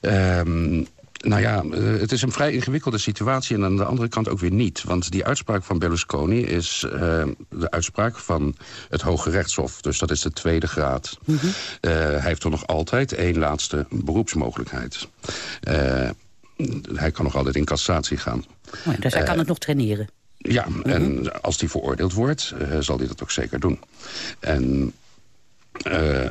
Um, nou ja, het is een vrij ingewikkelde situatie en aan de andere kant ook weer niet. Want die uitspraak van Berlusconi is uh, de uitspraak van het Hoge Rechtshof. Dus dat is de tweede graad. Mm -hmm. uh, hij heeft toch nog altijd één laatste beroepsmogelijkheid. Uh, hij kan nog altijd in cassatie gaan. Oh ja, dus hij kan uh, het nog traineren? Ja, mm -hmm. en als hij veroordeeld wordt, uh, zal hij dat ook zeker doen. En uh,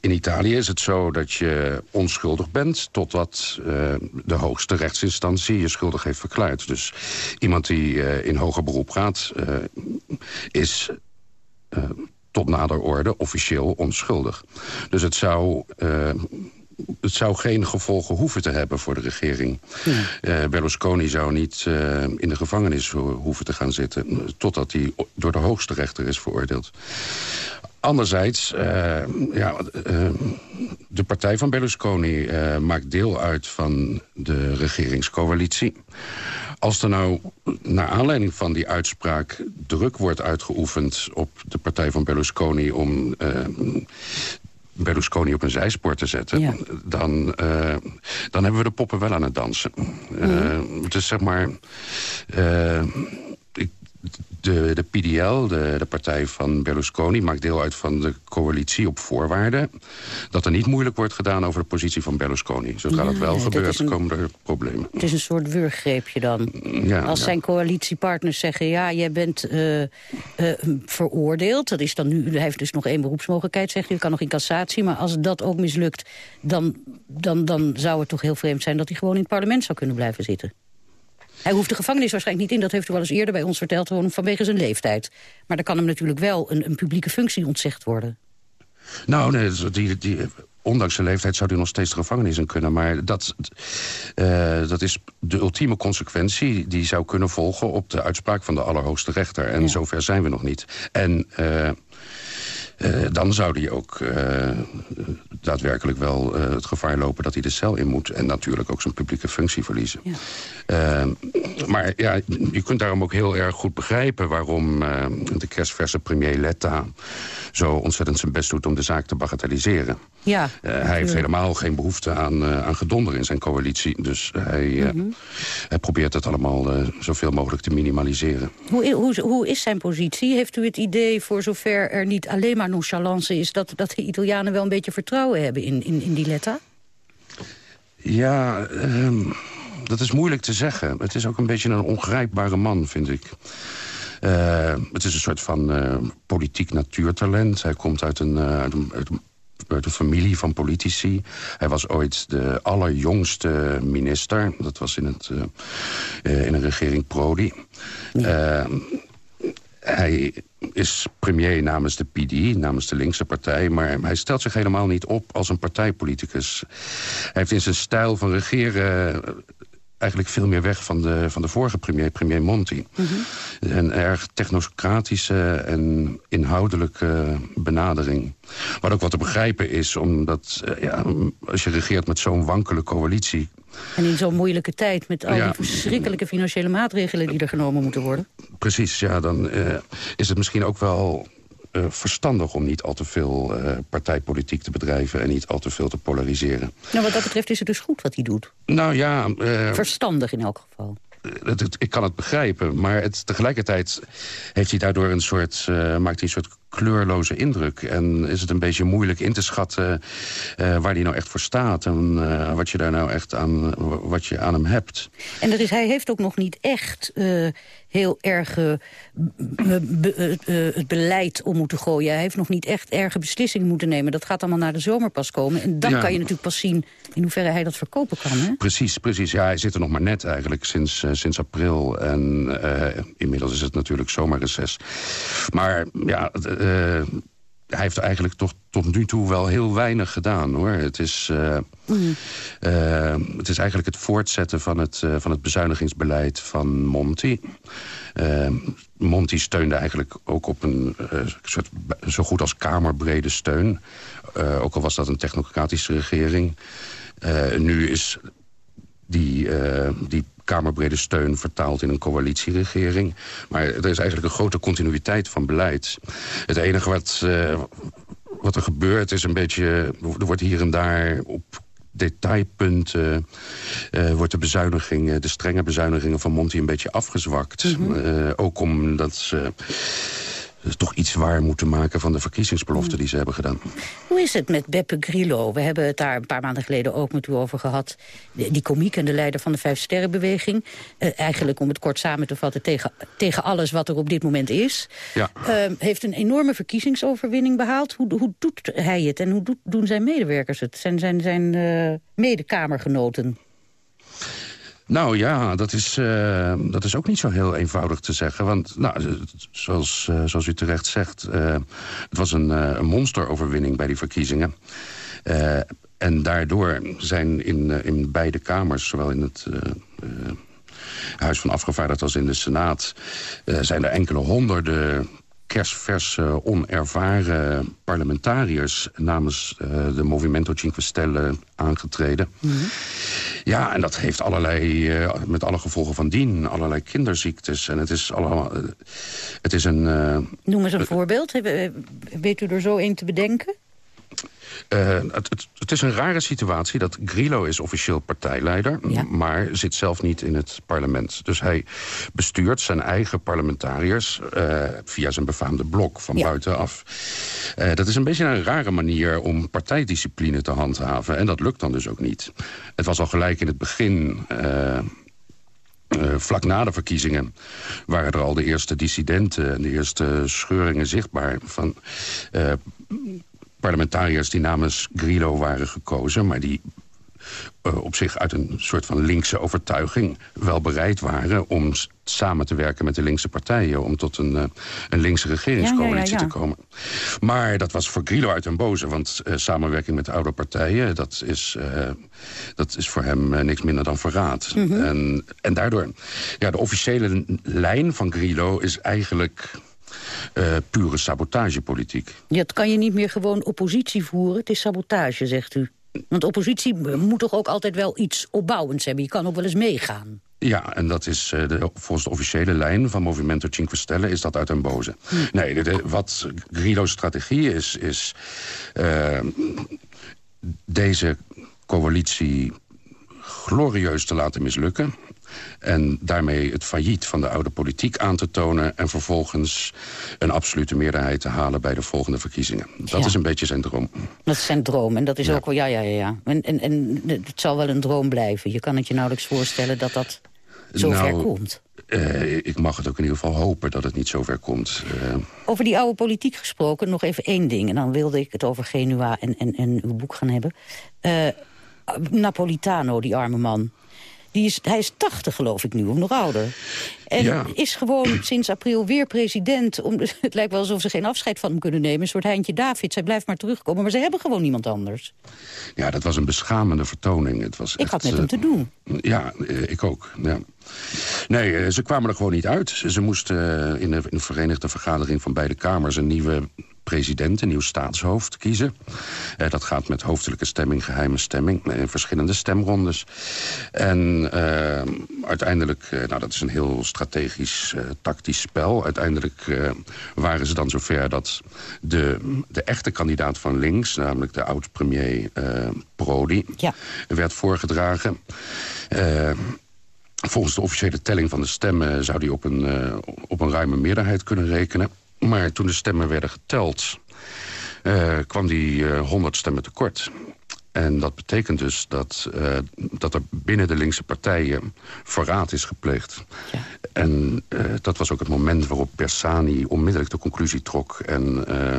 in Italië is het zo dat je onschuldig bent... totdat uh, de hoogste rechtsinstantie je schuldig heeft verklaard. Dus iemand die uh, in hoger beroep gaat... is tot nader orde officieel onschuldig. Dus het zou het zou geen gevolgen hoeven te hebben voor de regering. Ja. Uh, Berlusconi zou niet uh, in de gevangenis hoeven te gaan zitten... totdat hij door de hoogste rechter is veroordeeld. Anderzijds, uh, ja, de partij van Berlusconi maakt deel uit van de regeringscoalitie. Als er nou naar aanleiding van die uitspraak druk wordt uitgeoefend op de partij van Berlusconi om Berlusconi op een zijspoor te zetten... Ja. Dan, uh, dan hebben we de poppen wel aan het dansen. Uh, mm. Het is zeg maar... Uh, de, de PDL, de, de partij van Berlusconi, maakt deel uit van de coalitie op voorwaarde dat er niet moeilijk wordt gedaan over de positie van Berlusconi. Zodra ja, dat wel gebeurt, een, komen er problemen. Het is een soort wurggreepje dan. Ja, Als ja. zijn coalitiepartners zeggen, ja, jij bent uh, uh, veroordeeld. Dat is dan nu, hij heeft dus nog één beroepsmogelijkheid, zegt hij. kan nog in cassatie, maar als dat ook mislukt... Dan, dan, dan zou het toch heel vreemd zijn dat hij gewoon in het parlement zou kunnen blijven zitten. Hij hoeft de gevangenis waarschijnlijk niet in. Dat heeft u wel eens eerder bij ons verteld, gewoon vanwege zijn leeftijd. Maar dan kan hem natuurlijk wel een, een publieke functie ontzegd worden. Nou, nee, die, die, ondanks zijn leeftijd zou hij nog steeds de gevangenis in kunnen. Maar dat, uh, dat is de ultieme consequentie die zou kunnen volgen... op de uitspraak van de Allerhoogste Rechter. En ja. zover zijn we nog niet. En... Uh, uh, dan zou hij ook uh, daadwerkelijk wel uh, het gevaar lopen dat hij de cel in moet. En natuurlijk ook zijn publieke functie verliezen. Ja. maar ja, je kunt daarom ook heel erg goed begrijpen... waarom de kerstverse premier Letta zo ontzettend zijn best doet om de zaak te bagatelliseren. Ja, hij heeft helemaal geen behoefte aan, aan gedonder in zijn coalitie. Dus hij, mm -hmm. hij probeert het allemaal zoveel mogelijk te minimaliseren. Hoe, hoe, hoe is zijn positie? Heeft u het idee voor zover er niet alleen maar nonchalance is... dat, dat de Italianen wel een beetje vertrouwen hebben in, in, in die Letta? Ja, um, dat is moeilijk te zeggen. Het is ook een beetje een ongrijpbare man, vind ik. Uh, het is een soort van uh, politiek natuurtalent. Hij komt uit een, uh, uit een, uit een uit familie van politici. Hij was ooit de allerjongste minister. Dat was in, het, uh, in een regering Prodi. Ja. Uh, hij is premier namens de PD, namens de linkse partij... maar hij stelt zich helemaal niet op als een partijpoliticus. Hij heeft in zijn stijl van regeren eigenlijk veel meer weg van de, van de vorige premier, premier Monti. Mm -hmm. Een erg technocratische en inhoudelijke benadering. Wat ook wat te begrijpen is, omdat ja, als je regeert met zo'n wankele coalitie... En in zo'n moeilijke tijd met al ja. die verschrikkelijke financiële maatregelen die er genomen moeten worden? Precies, ja, dan uh, is het misschien ook wel uh, verstandig om niet al te veel uh, partijpolitiek te bedrijven... en niet al te veel te polariseren. Nou, wat dat betreft is het dus goed wat hij doet. Nou ja... Uh, verstandig in elk geval. Het, het, ik kan het begrijpen, maar het, tegelijkertijd heeft hij daardoor een soort, maakt hij een soort kleurloze indruk. En is het een beetje moeilijk in te schatten uh, waar hij nou echt voor staat... en uh, wat je daar nou echt aan, wat je aan hem hebt. En er is, hij heeft ook nog niet echt uh, heel erg het beleid om moeten gooien. Hij heeft nog niet echt erge beslissingen moeten nemen. Dat gaat allemaal naar de zomer pas komen. En dan ja. kan je natuurlijk pas zien in hoeverre hij dat verkopen kan. Hè? Precies, precies. Ja, hij zit er nog maar net eigenlijk sinds, sinds april. En inmiddels is het natuurlijk zomerreces. Maar ja hij heeft eigenlijk toch tot nu toe wel heel weinig gedaan. hoor. Het is, mm. uh, het is eigenlijk het voortzetten van het, van het bezuinigingsbeleid van Monti. Monti steunde eigenlijk ook op een soort zo goed als kamerbrede steun. ook al was dat een technocratische regering. nu is die, die kamerbrede steun vertaald in een coalitieregering. Maar er is eigenlijk een grote continuïteit van beleid. Het enige wat, uh, wat er gebeurt is een beetje... er wordt hier en daar op detailpunten uh, wordt de bezuinigingen, de strenge bezuinigingen van Monti een beetje afgezwakt. Mm -hmm. uh, ook omdat ze dus toch iets waar moeten maken van de verkiezingsbeloften die ze hebben gedaan. Hoe is het met Beppe Grillo? We hebben het daar een paar maanden geleden ook met u over gehad. Die komiek en de leider van de Vijf Sterrenbeweging. Uh, eigenlijk, om het kort samen te vatten, tegen, tegen alles wat er op dit moment is. Ja. Uh, heeft een enorme verkiezingsoverwinning behaald. Hoe, hoe doet hij het en hoe doet, doen zijn medewerkers het? Zijn, zijn, zijn uh, medekamergenoten? Nou ja, dat is, uh, dat is ook niet zo heel eenvoudig te zeggen. Want nou, zoals, uh, zoals u terecht zegt, het was een, een monsteroverwinning bij die verkiezingen. en daardoor zijn in, in beide kamers, zowel in het... Huis van Afgevaardigden als in de Senaat... zijn er enkele honderden kerstverse, onervaren parlementariërs... namens uh, de Movimento Cinque Stelle aangetreden. Mm -hmm. Ja, en dat heeft allerlei, uh, met alle gevolgen van dien... allerlei kinderziektes. En het is allemaal... Uh, het is een... Noem eens een voorbeeld. Weet u er zo een te bedenken? Uh, het, het, het, is een rare situatie dat Grillo is officieel partijleider... Ja. maar zit zelf niet in het parlement. Dus hij bestuurt zijn eigen parlementariërs... Uh, via zijn befaamde blok van ja. buitenaf. Uh, dat is een beetje een rare manier om partijdiscipline te handhaven. En dat lukt dan dus ook niet. Het was al gelijk in het begin... Uh, vlak na de verkiezingen waren er al de eerste dissidenten... en de eerste scheuringen zichtbaar van uh, parlementariërs die namens Grillo waren gekozen... maar die uh, op zich uit een soort van linkse overtuiging wel bereid waren... om samen te werken met de linkse partijen... om tot een, uh, een linkse regeringscoalitie ja, ja, ja, te komen. Maar dat was voor Grillo uit een boze, want uh, samenwerking met de oude partijen... dat is, dat is voor hem niks minder dan verraad. Mm -hmm. en, en daardoor, ja, de officiële lijn van Grillo is eigenlijk uh, pure sabotagepolitiek. Ja, het kan je niet meer gewoon oppositie voeren. Het is sabotage, zegt u. Want oppositie moet toch ook altijd wel iets opbouwends hebben. Je kan ook wel eens meegaan. Ja, en dat is uh, de, volgens de officiële lijn van Movimento Cinque Stelle... is dat uit een boze. Hm. Nee, de, de, wat Grillo's strategie is... is uh, deze coalitie glorieus te laten mislukken... En daarmee het failliet van de oude politiek aan te tonen... en vervolgens een absolute meerderheid te halen bij de volgende verkiezingen. Dat ja. is een beetje zijn droom. Dat is zijn droom. En dat is ja. ook wel, ja, ja, ja. En, en, en het zal wel een droom blijven. Je kan het je nauwelijks voorstellen dat dat zover nou, komt. Uh, ik mag het ook in ieder geval hopen dat het niet zover komt. Uh... Over die oude politiek gesproken, nog even één ding. En dan wilde ik het over Genua en, en, en uw boek gaan hebben. Uh, Napolitano, die arme man. Die is, hij is 80 geloof ik nu, of nog ouder. En ja. is gewoon sinds april weer president. Om, het lijkt wel alsof ze geen afscheid van hem kunnen nemen. Een soort Heintje David. Zij blijft maar terugkomen. Maar ze hebben gewoon niemand anders. Ja, dat was een beschamende vertoning. Het was ik echt, had met hem te doen. Ja, ik ook. Ja. Nee, ze kwamen er gewoon niet uit. Ze moesten in de, in de Verenigde Vergadering van beide Kamers... een nieuwe president, een nieuw staatshoofd kiezen. Uh, dat gaat met hoofdelijke stemming, geheime stemming... in verschillende stemrondes. En uh, uiteindelijk, nou dat is een heel strategisch, tactisch spel... uiteindelijk waren ze dan zover dat de, de echte kandidaat van links... namelijk de oud-premier Prodi, ja. werd voorgedragen... Volgens de officiële telling van de stemmen zou die op een, uh, op een ruime meerderheid kunnen rekenen. Maar toen de stemmen werden geteld, uh, kwam die uh, eh, 100 stemmen tekort. En dat betekent dus dat, uh, dat er binnen de linkse partijen verraad is gepleegd. Ja. En uh, dat was ook het moment waarop Bersani onmiddellijk de conclusie trok en uh,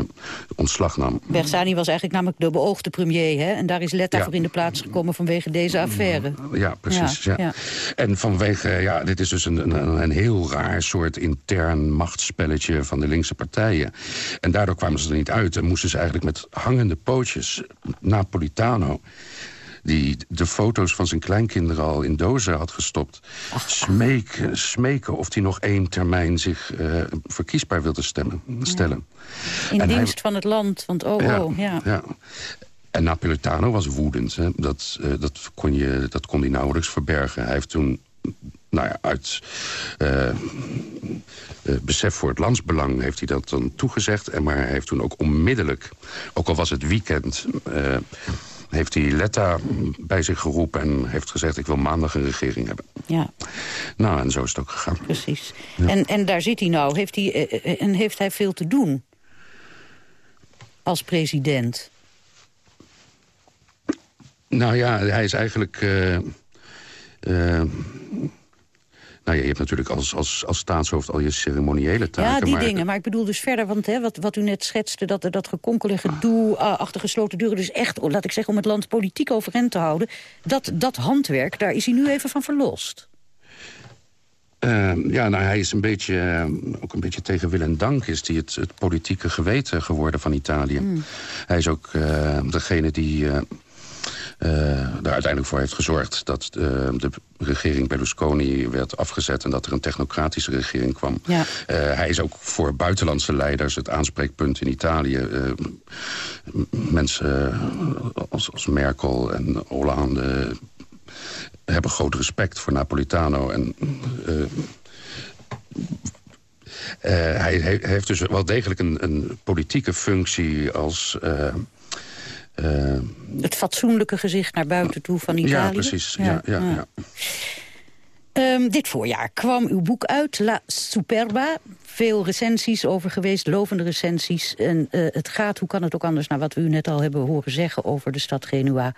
ontslag nam. Bersani was eigenlijk namelijk de beoogde premier, hè? En daar is Letta ja. voor in de plaats gekomen vanwege deze affaire. Ja, precies. Ja. ja. En vanwege, ja, dit is dus een, een, een heel raar soort intern machtsspelletje van de linkse partijen. En daardoor kwamen ze er niet uit en moesten ze eigenlijk met hangende pootjes Napolitaan die de foto's van zijn kleinkinderen al in dozen had gestopt... smeken, smeken of hij nog één termijn zich uh, verkiesbaar wilde stemmen, stellen. In en dienst van het land, want oh, ja, oh, ja. ja. En Napolitano was woedend. Hè. Dat, uh, dat, kon je, dat kon hij nauwelijks verbergen. Hij heeft toen nou ja, uit uh, uh, besef voor het landsbelang heeft hij dat dan toegezegd. En maar hij heeft toen ook onmiddellijk, ook al was het weekend... Uh, heeft hij Letta bij zich geroepen en heeft gezegd... ik wil maandag een regering hebben. Ja. Nou, en zo is het ook gegaan. Precies. En, en daar zit hij nou. Heeft hij, eh, eh, en heeft hij veel te doen? Als president? Nou ja, hij is eigenlijk... Uh, nou ja, je hebt natuurlijk als, als, als staatshoofd al je ceremoniële taken. Ja, die maar... dingen. Maar ik bedoel dus verder, want hè, wat, wat u net schetste... dat, dat gekonkel gedoe uh, achter gesloten deuren... dus echt, laat ik zeggen, om het land politiek overeind te houden... dat, dat handwerk, daar is hij nu even van verlost. Uh, ja, nou, hij is een beetje, uh, ook een beetje tegen wil en dank... is hij het, het politieke geweten geworden van Italië. Mm. Hij is ook uh, degene die uh, er uiteindelijk voor heeft gezorgd dat de, de, regering Berlusconi werd afgezet... en dat er een technocratische regering kwam. Ja. Uh, hij is ook voor buitenlandse leiders het aanspreekpunt in Italië. Mensen als, als, Merkel en Hollande hebben groot respect voor Napolitano... en hij, hij, heeft dus wel degelijk een, een politieke functie als... Uh, het fatsoenlijke gezicht naar buiten toe van Italië? Ja, precies. Ja, ja, ja. Um, dit voorjaar kwam uw boek uit, La Superba. Veel recensies over geweest, lovende recensies. En uh, het gaat, hoe kan het ook anders, naar wat we u net al hebben horen zeggen... over de stad Genua,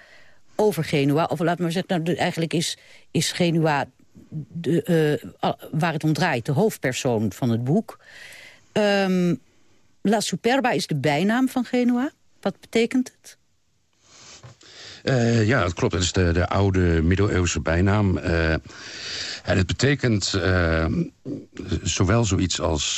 over Genua. Of laten we zeggen, nou, eigenlijk is, is Genua de, uh, waar het om draait... de hoofdpersoon van het boek. Um, La Superba is de bijnaam van Genua. Wat betekent het? Uh, ja, dat klopt. Dat is de, de oude middeleeuwse bijnaam. Uh, en het betekent uh, zowel zoiets als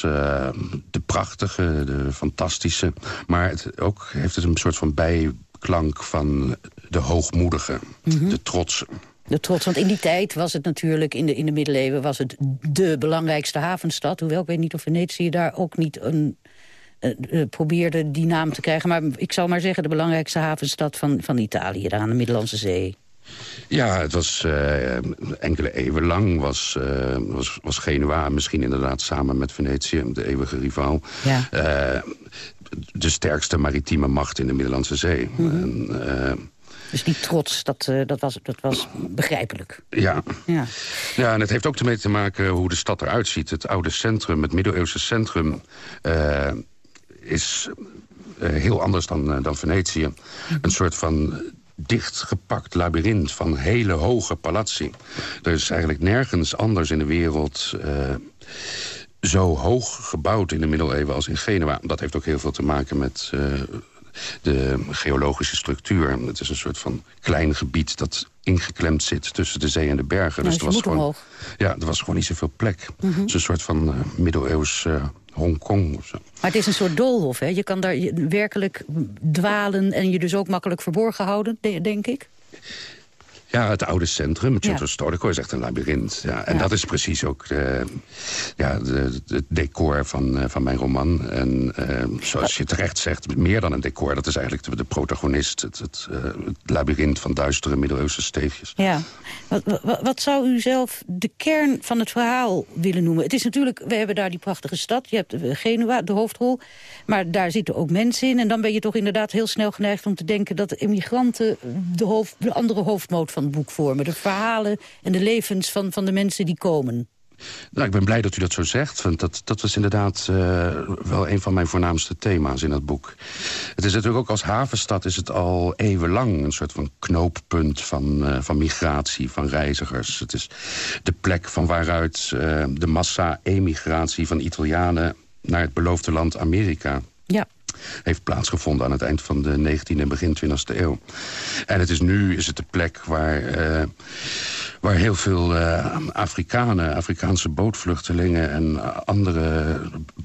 de prachtige, de fantastische... maar het ook heeft het een soort van bijklank van de hoogmoedige, mhm. de trotse. De trots, want in die tijd was het natuurlijk, in de, in de middeleeuwen... was het de belangrijkste havenstad. Hoewel, ik weet niet of Venetië daar ook niet een probeerde die naam te krijgen. Maar ik zou maar zeggen de belangrijkste havenstad van, van Italië, daar aan de Middellandse Zee. Ja, het was uh, enkele eeuwen lang was, uh, was, was Genua misschien inderdaad samen met Venetië, de eeuwige rivaal. Ja. de sterkste maritieme macht in de Middellandse Zee. Mm -hmm. en, dus die trots, dat, dat, was, dat was begrijpelijk. Ja. ja. Ja, en het heeft ook ermee te maken hoe de stad eruit ziet. Het oude centrum, het middeleeuwse centrum is uh, heel anders dan, uh, dan Venetië. Een soort van dichtgepakt labyrint van hele hoge palazzi. Er is eigenlijk nergens anders in de wereld... Uh, zo hoog gebouwd in de middeleeuwen als in Genua. Dat heeft ook heel veel te maken met de geologische structuur. Het is een soort van klein gebied dat ingeklemd zit tussen de zee en de bergen. Nou, dus er was gewoon, ja, er was gewoon niet zoveel plek. Mm Het is een soort van uh, middeleeuws uh, Hongkong of zo. Maar het is een soort doolhof, hè? Je kan daar werkelijk dwalen en je dus ook makkelijk verborgen houden, denk ik. Ja, het oude centrum, het Centro Storico, is echt een labyrint. Ja. En dat is precies ook de, ja, de, het decor van, van mijn roman. En zoals je terecht zegt, meer dan een decor. Dat is eigenlijk de, de protagonist. Het, het, het labyrint van duistere middeleeuwse steegjes. Ja. Wat, wat, wat, zou u zelf de kern van het verhaal willen noemen? Het is natuurlijk, we hebben daar die prachtige stad. Je hebt Genua, de hoofdrol. Maar daar zitten ook mensen in. En dan ben je toch inderdaad heel snel geneigd om te denken... dat immigranten de, hoofd, de andere hoofdmoot van boek vormen. De verhalen en de levens van, van de mensen die komen. Nou, ik ben blij dat u dat zo zegt. Want dat, dat was inderdaad uh, wel een van mijn voornaamste thema's in het boek. Het is natuurlijk ook als havenstad is het al eeuwenlang... een soort van knooppunt van, uh, van migratie, van reizigers. Het is de plek van waaruit uh, de massa-emigratie van Italianen... naar het beloofde land Amerika heeft plaatsgevonden aan het eind van de 19e en begin 20e eeuw. En het is nu is het de plek waar, uh, waar heel veel uh, Afrikanen, Afrikaanse bootvluchtelingen... en andere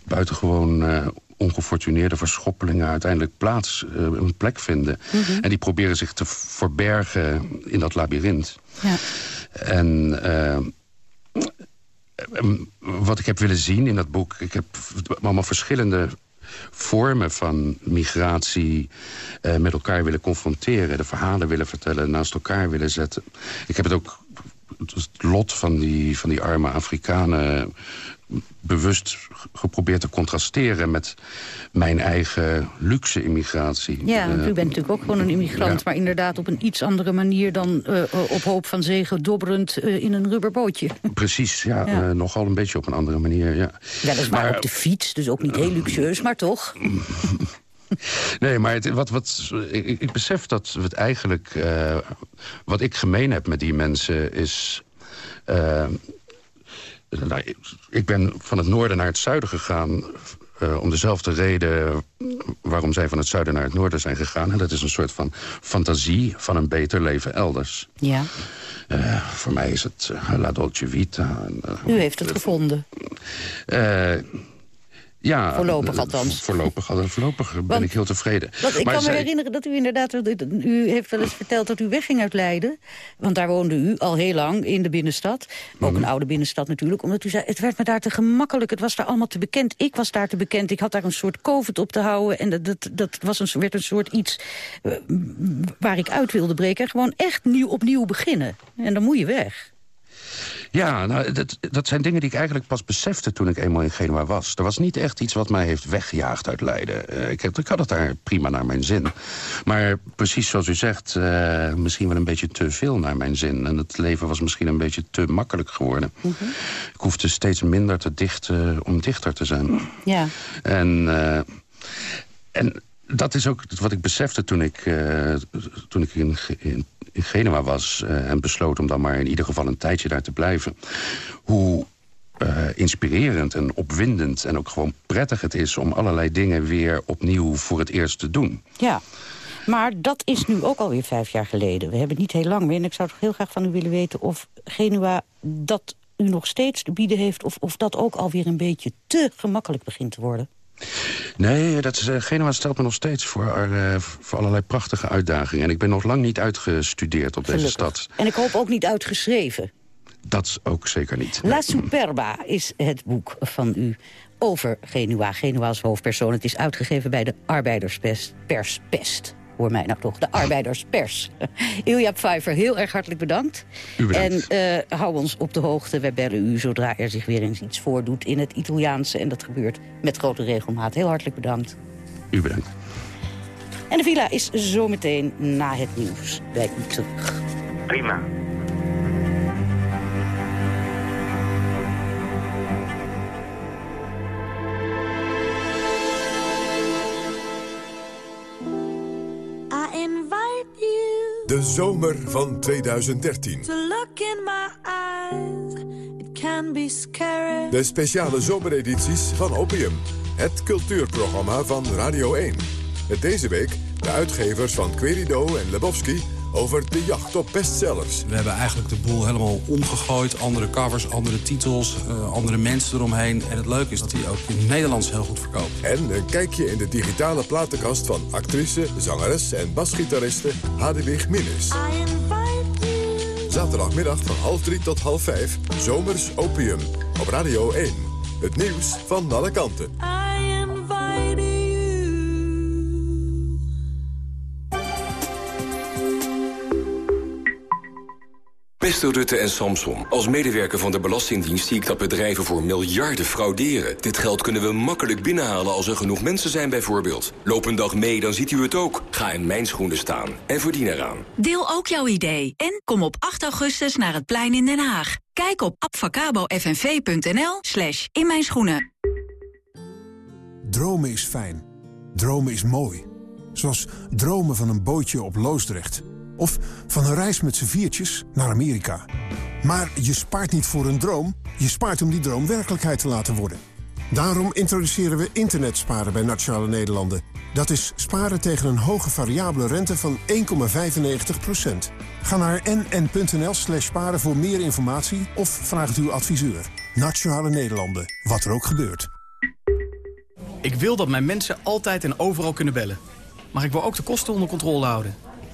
buitengewoon uh, ongefortuneerde verschoppelingen... uiteindelijk plaats, een plek vinden. Mm -hmm. En die proberen zich te verbergen in dat labyrint. Ja. En wat ik heb willen zien in dat boek... ik heb allemaal verschillende vormen van migratie uh, met elkaar willen confronteren. De verhalen willen vertellen, naast elkaar willen zetten. Ik heb het ook het lot van die, van die arme Afrikanen bewust geprobeerd te contrasteren met mijn eigen luxe immigratie. Ja, want u bent natuurlijk ook gewoon een immigrant... Ja. maar inderdaad op een iets andere manier dan uh, op hoop van zegen... dobberend uh, in een rubberbootje. Precies, ja, ja. Uh, nogal een beetje op een andere manier, ja. Weliswaar maar, op de fiets, dus ook niet heel luxueus, maar toch... Nee, maar het, wat, wat, ik, ik, besef dat het eigenlijk... Wat ik gemeen heb met die mensen is... Nou, ik ben van het noorden naar het zuiden gegaan... Uh, om dezelfde reden waarom zij van het zuiden naar het noorden zijn gegaan. En dat is een soort van fantasie van een beter leven elders. Ja. Uh, voor mij is het uh, La Dolce Vita. U heeft het gevonden. Ja, voorlopig althans. Voorlopig, voorlopig ben want, ik heel tevreden. Want ik maar kan zij... me herinneren dat u inderdaad... U heeft wel eens verteld dat u wegging uit Leiden. Want daar woonde u al heel lang in de binnenstad. Ook mm. een oude binnenstad natuurlijk. Omdat u zei, het werd me daar te gemakkelijk. Het was daar allemaal te bekend. Ik was daar te bekend. Ik had daar een soort covid op te houden. En dat, dat, dat was een, werd een soort iets uh, waar ik uit wilde breken. En gewoon echt nieuw opnieuw beginnen. En dan moet je weg. Ja, nou, dat, dat zijn dingen die ik eigenlijk pas besefte toen ik eenmaal in Genua was. Er was niet echt iets wat mij heeft weggejaagd uit Leiden. Uh, ik, ik, had het daar prima naar mijn zin. Maar precies zoals u zegt, uh, misschien wel een beetje te veel naar mijn zin. En het leven was misschien een beetje te makkelijk geworden. Mm -hmm. Ik hoefde steeds minder te dichten om dichter te zijn. Ja. En... Uh, en dat is ook wat ik besefte toen ik, uh, toen ik in, in, in Genua was... En besloot om dan maar in ieder geval een tijdje daar te blijven. Hoe uh, inspirerend en opwindend en ook gewoon prettig het is... om allerlei dingen weer opnieuw voor het eerst te doen. Ja, maar dat is nu ook alweer vijf jaar geleden. We hebben het niet heel lang meer. En ik zou toch heel graag van u willen weten of Genua dat u nog steeds te bieden heeft... of, of dat ook alweer een beetje te gemakkelijk begint te worden. Nee, dat is, uh, Genua stelt me nog steeds voor, uh, voor allerlei prachtige uitdagingen. En ik ben nog lang niet uitgestudeerd op Gelukkig. deze stad. En ik hoop ook niet uitgeschreven. Dat ook zeker niet. La Superba is het boek van u over Genua. Genua als hoofdpersoon. Het is uitgegeven bij de Arbeiderspers Pest hoor mij nou toch, de arbeiderspers. Ilja Pfeiffer, heel erg hartelijk bedankt. U bedankt. En uh, hou ons op de hoogte. Wij bellen u zodra er zich weer eens iets voordoet in het Italiaanse. En dat gebeurt met grote regelmaat. Heel hartelijk bedankt. U bedankt. En de villa is zometeen na het nieuws bij u terug. Prima. De zomer van 2013. De speciale zomeredities van Opium. Het cultuurprogramma van Radio 1. Met deze week de uitgevers van Querido en Lebowski over de jacht op bestsellers. We hebben eigenlijk de boel helemaal omgegooid. Andere covers, andere titels, uh, andere mensen eromheen. En het leuke is dat hij ook in het Nederlands heel goed verkoopt. En een kijkje in de digitale platenkast van actrice, zangeres en basgitariste Hadewig Minnes. Zaterdagmiddag van half drie tot half vijf. Zomers Opium. Op Radio 1. Het nieuws van alle kanten. Beste Rutte en Samson, als medewerker van de Belastingdienst zie ik dat bedrijven voor miljarden frauderen. Dit geld kunnen we makkelijk binnenhalen als er genoeg mensen zijn bijvoorbeeld. Loop een dag mee, dan ziet u het ook. Ga in mijn schoenen staan en verdien eraan. Deel ook jouw idee en kom op 8 augustus naar het plein in Den Haag. Kijk op abfacabofnv.nl slash in mijn schoenen. Dromen is fijn. Dromen is mooi. Zoals dromen van een bootje op Loosdrecht... Of van een reis met z'n viertjes naar Amerika. Maar je spaart niet voor een droom, je spaart om die droom werkelijkheid te laten worden. Daarom introduceren we internetsparen bij Nationale Nederlanden. Dat is sparen tegen een hoge variabele rente van 1,95%. Ga naar nn.nl slash sparen voor meer informatie of vraag het uw adviseur. Nationale Nederlanden, wat er ook gebeurt. Ik wil dat mijn mensen altijd en overal kunnen bellen. Maar ik wil ook de kosten onder controle houden.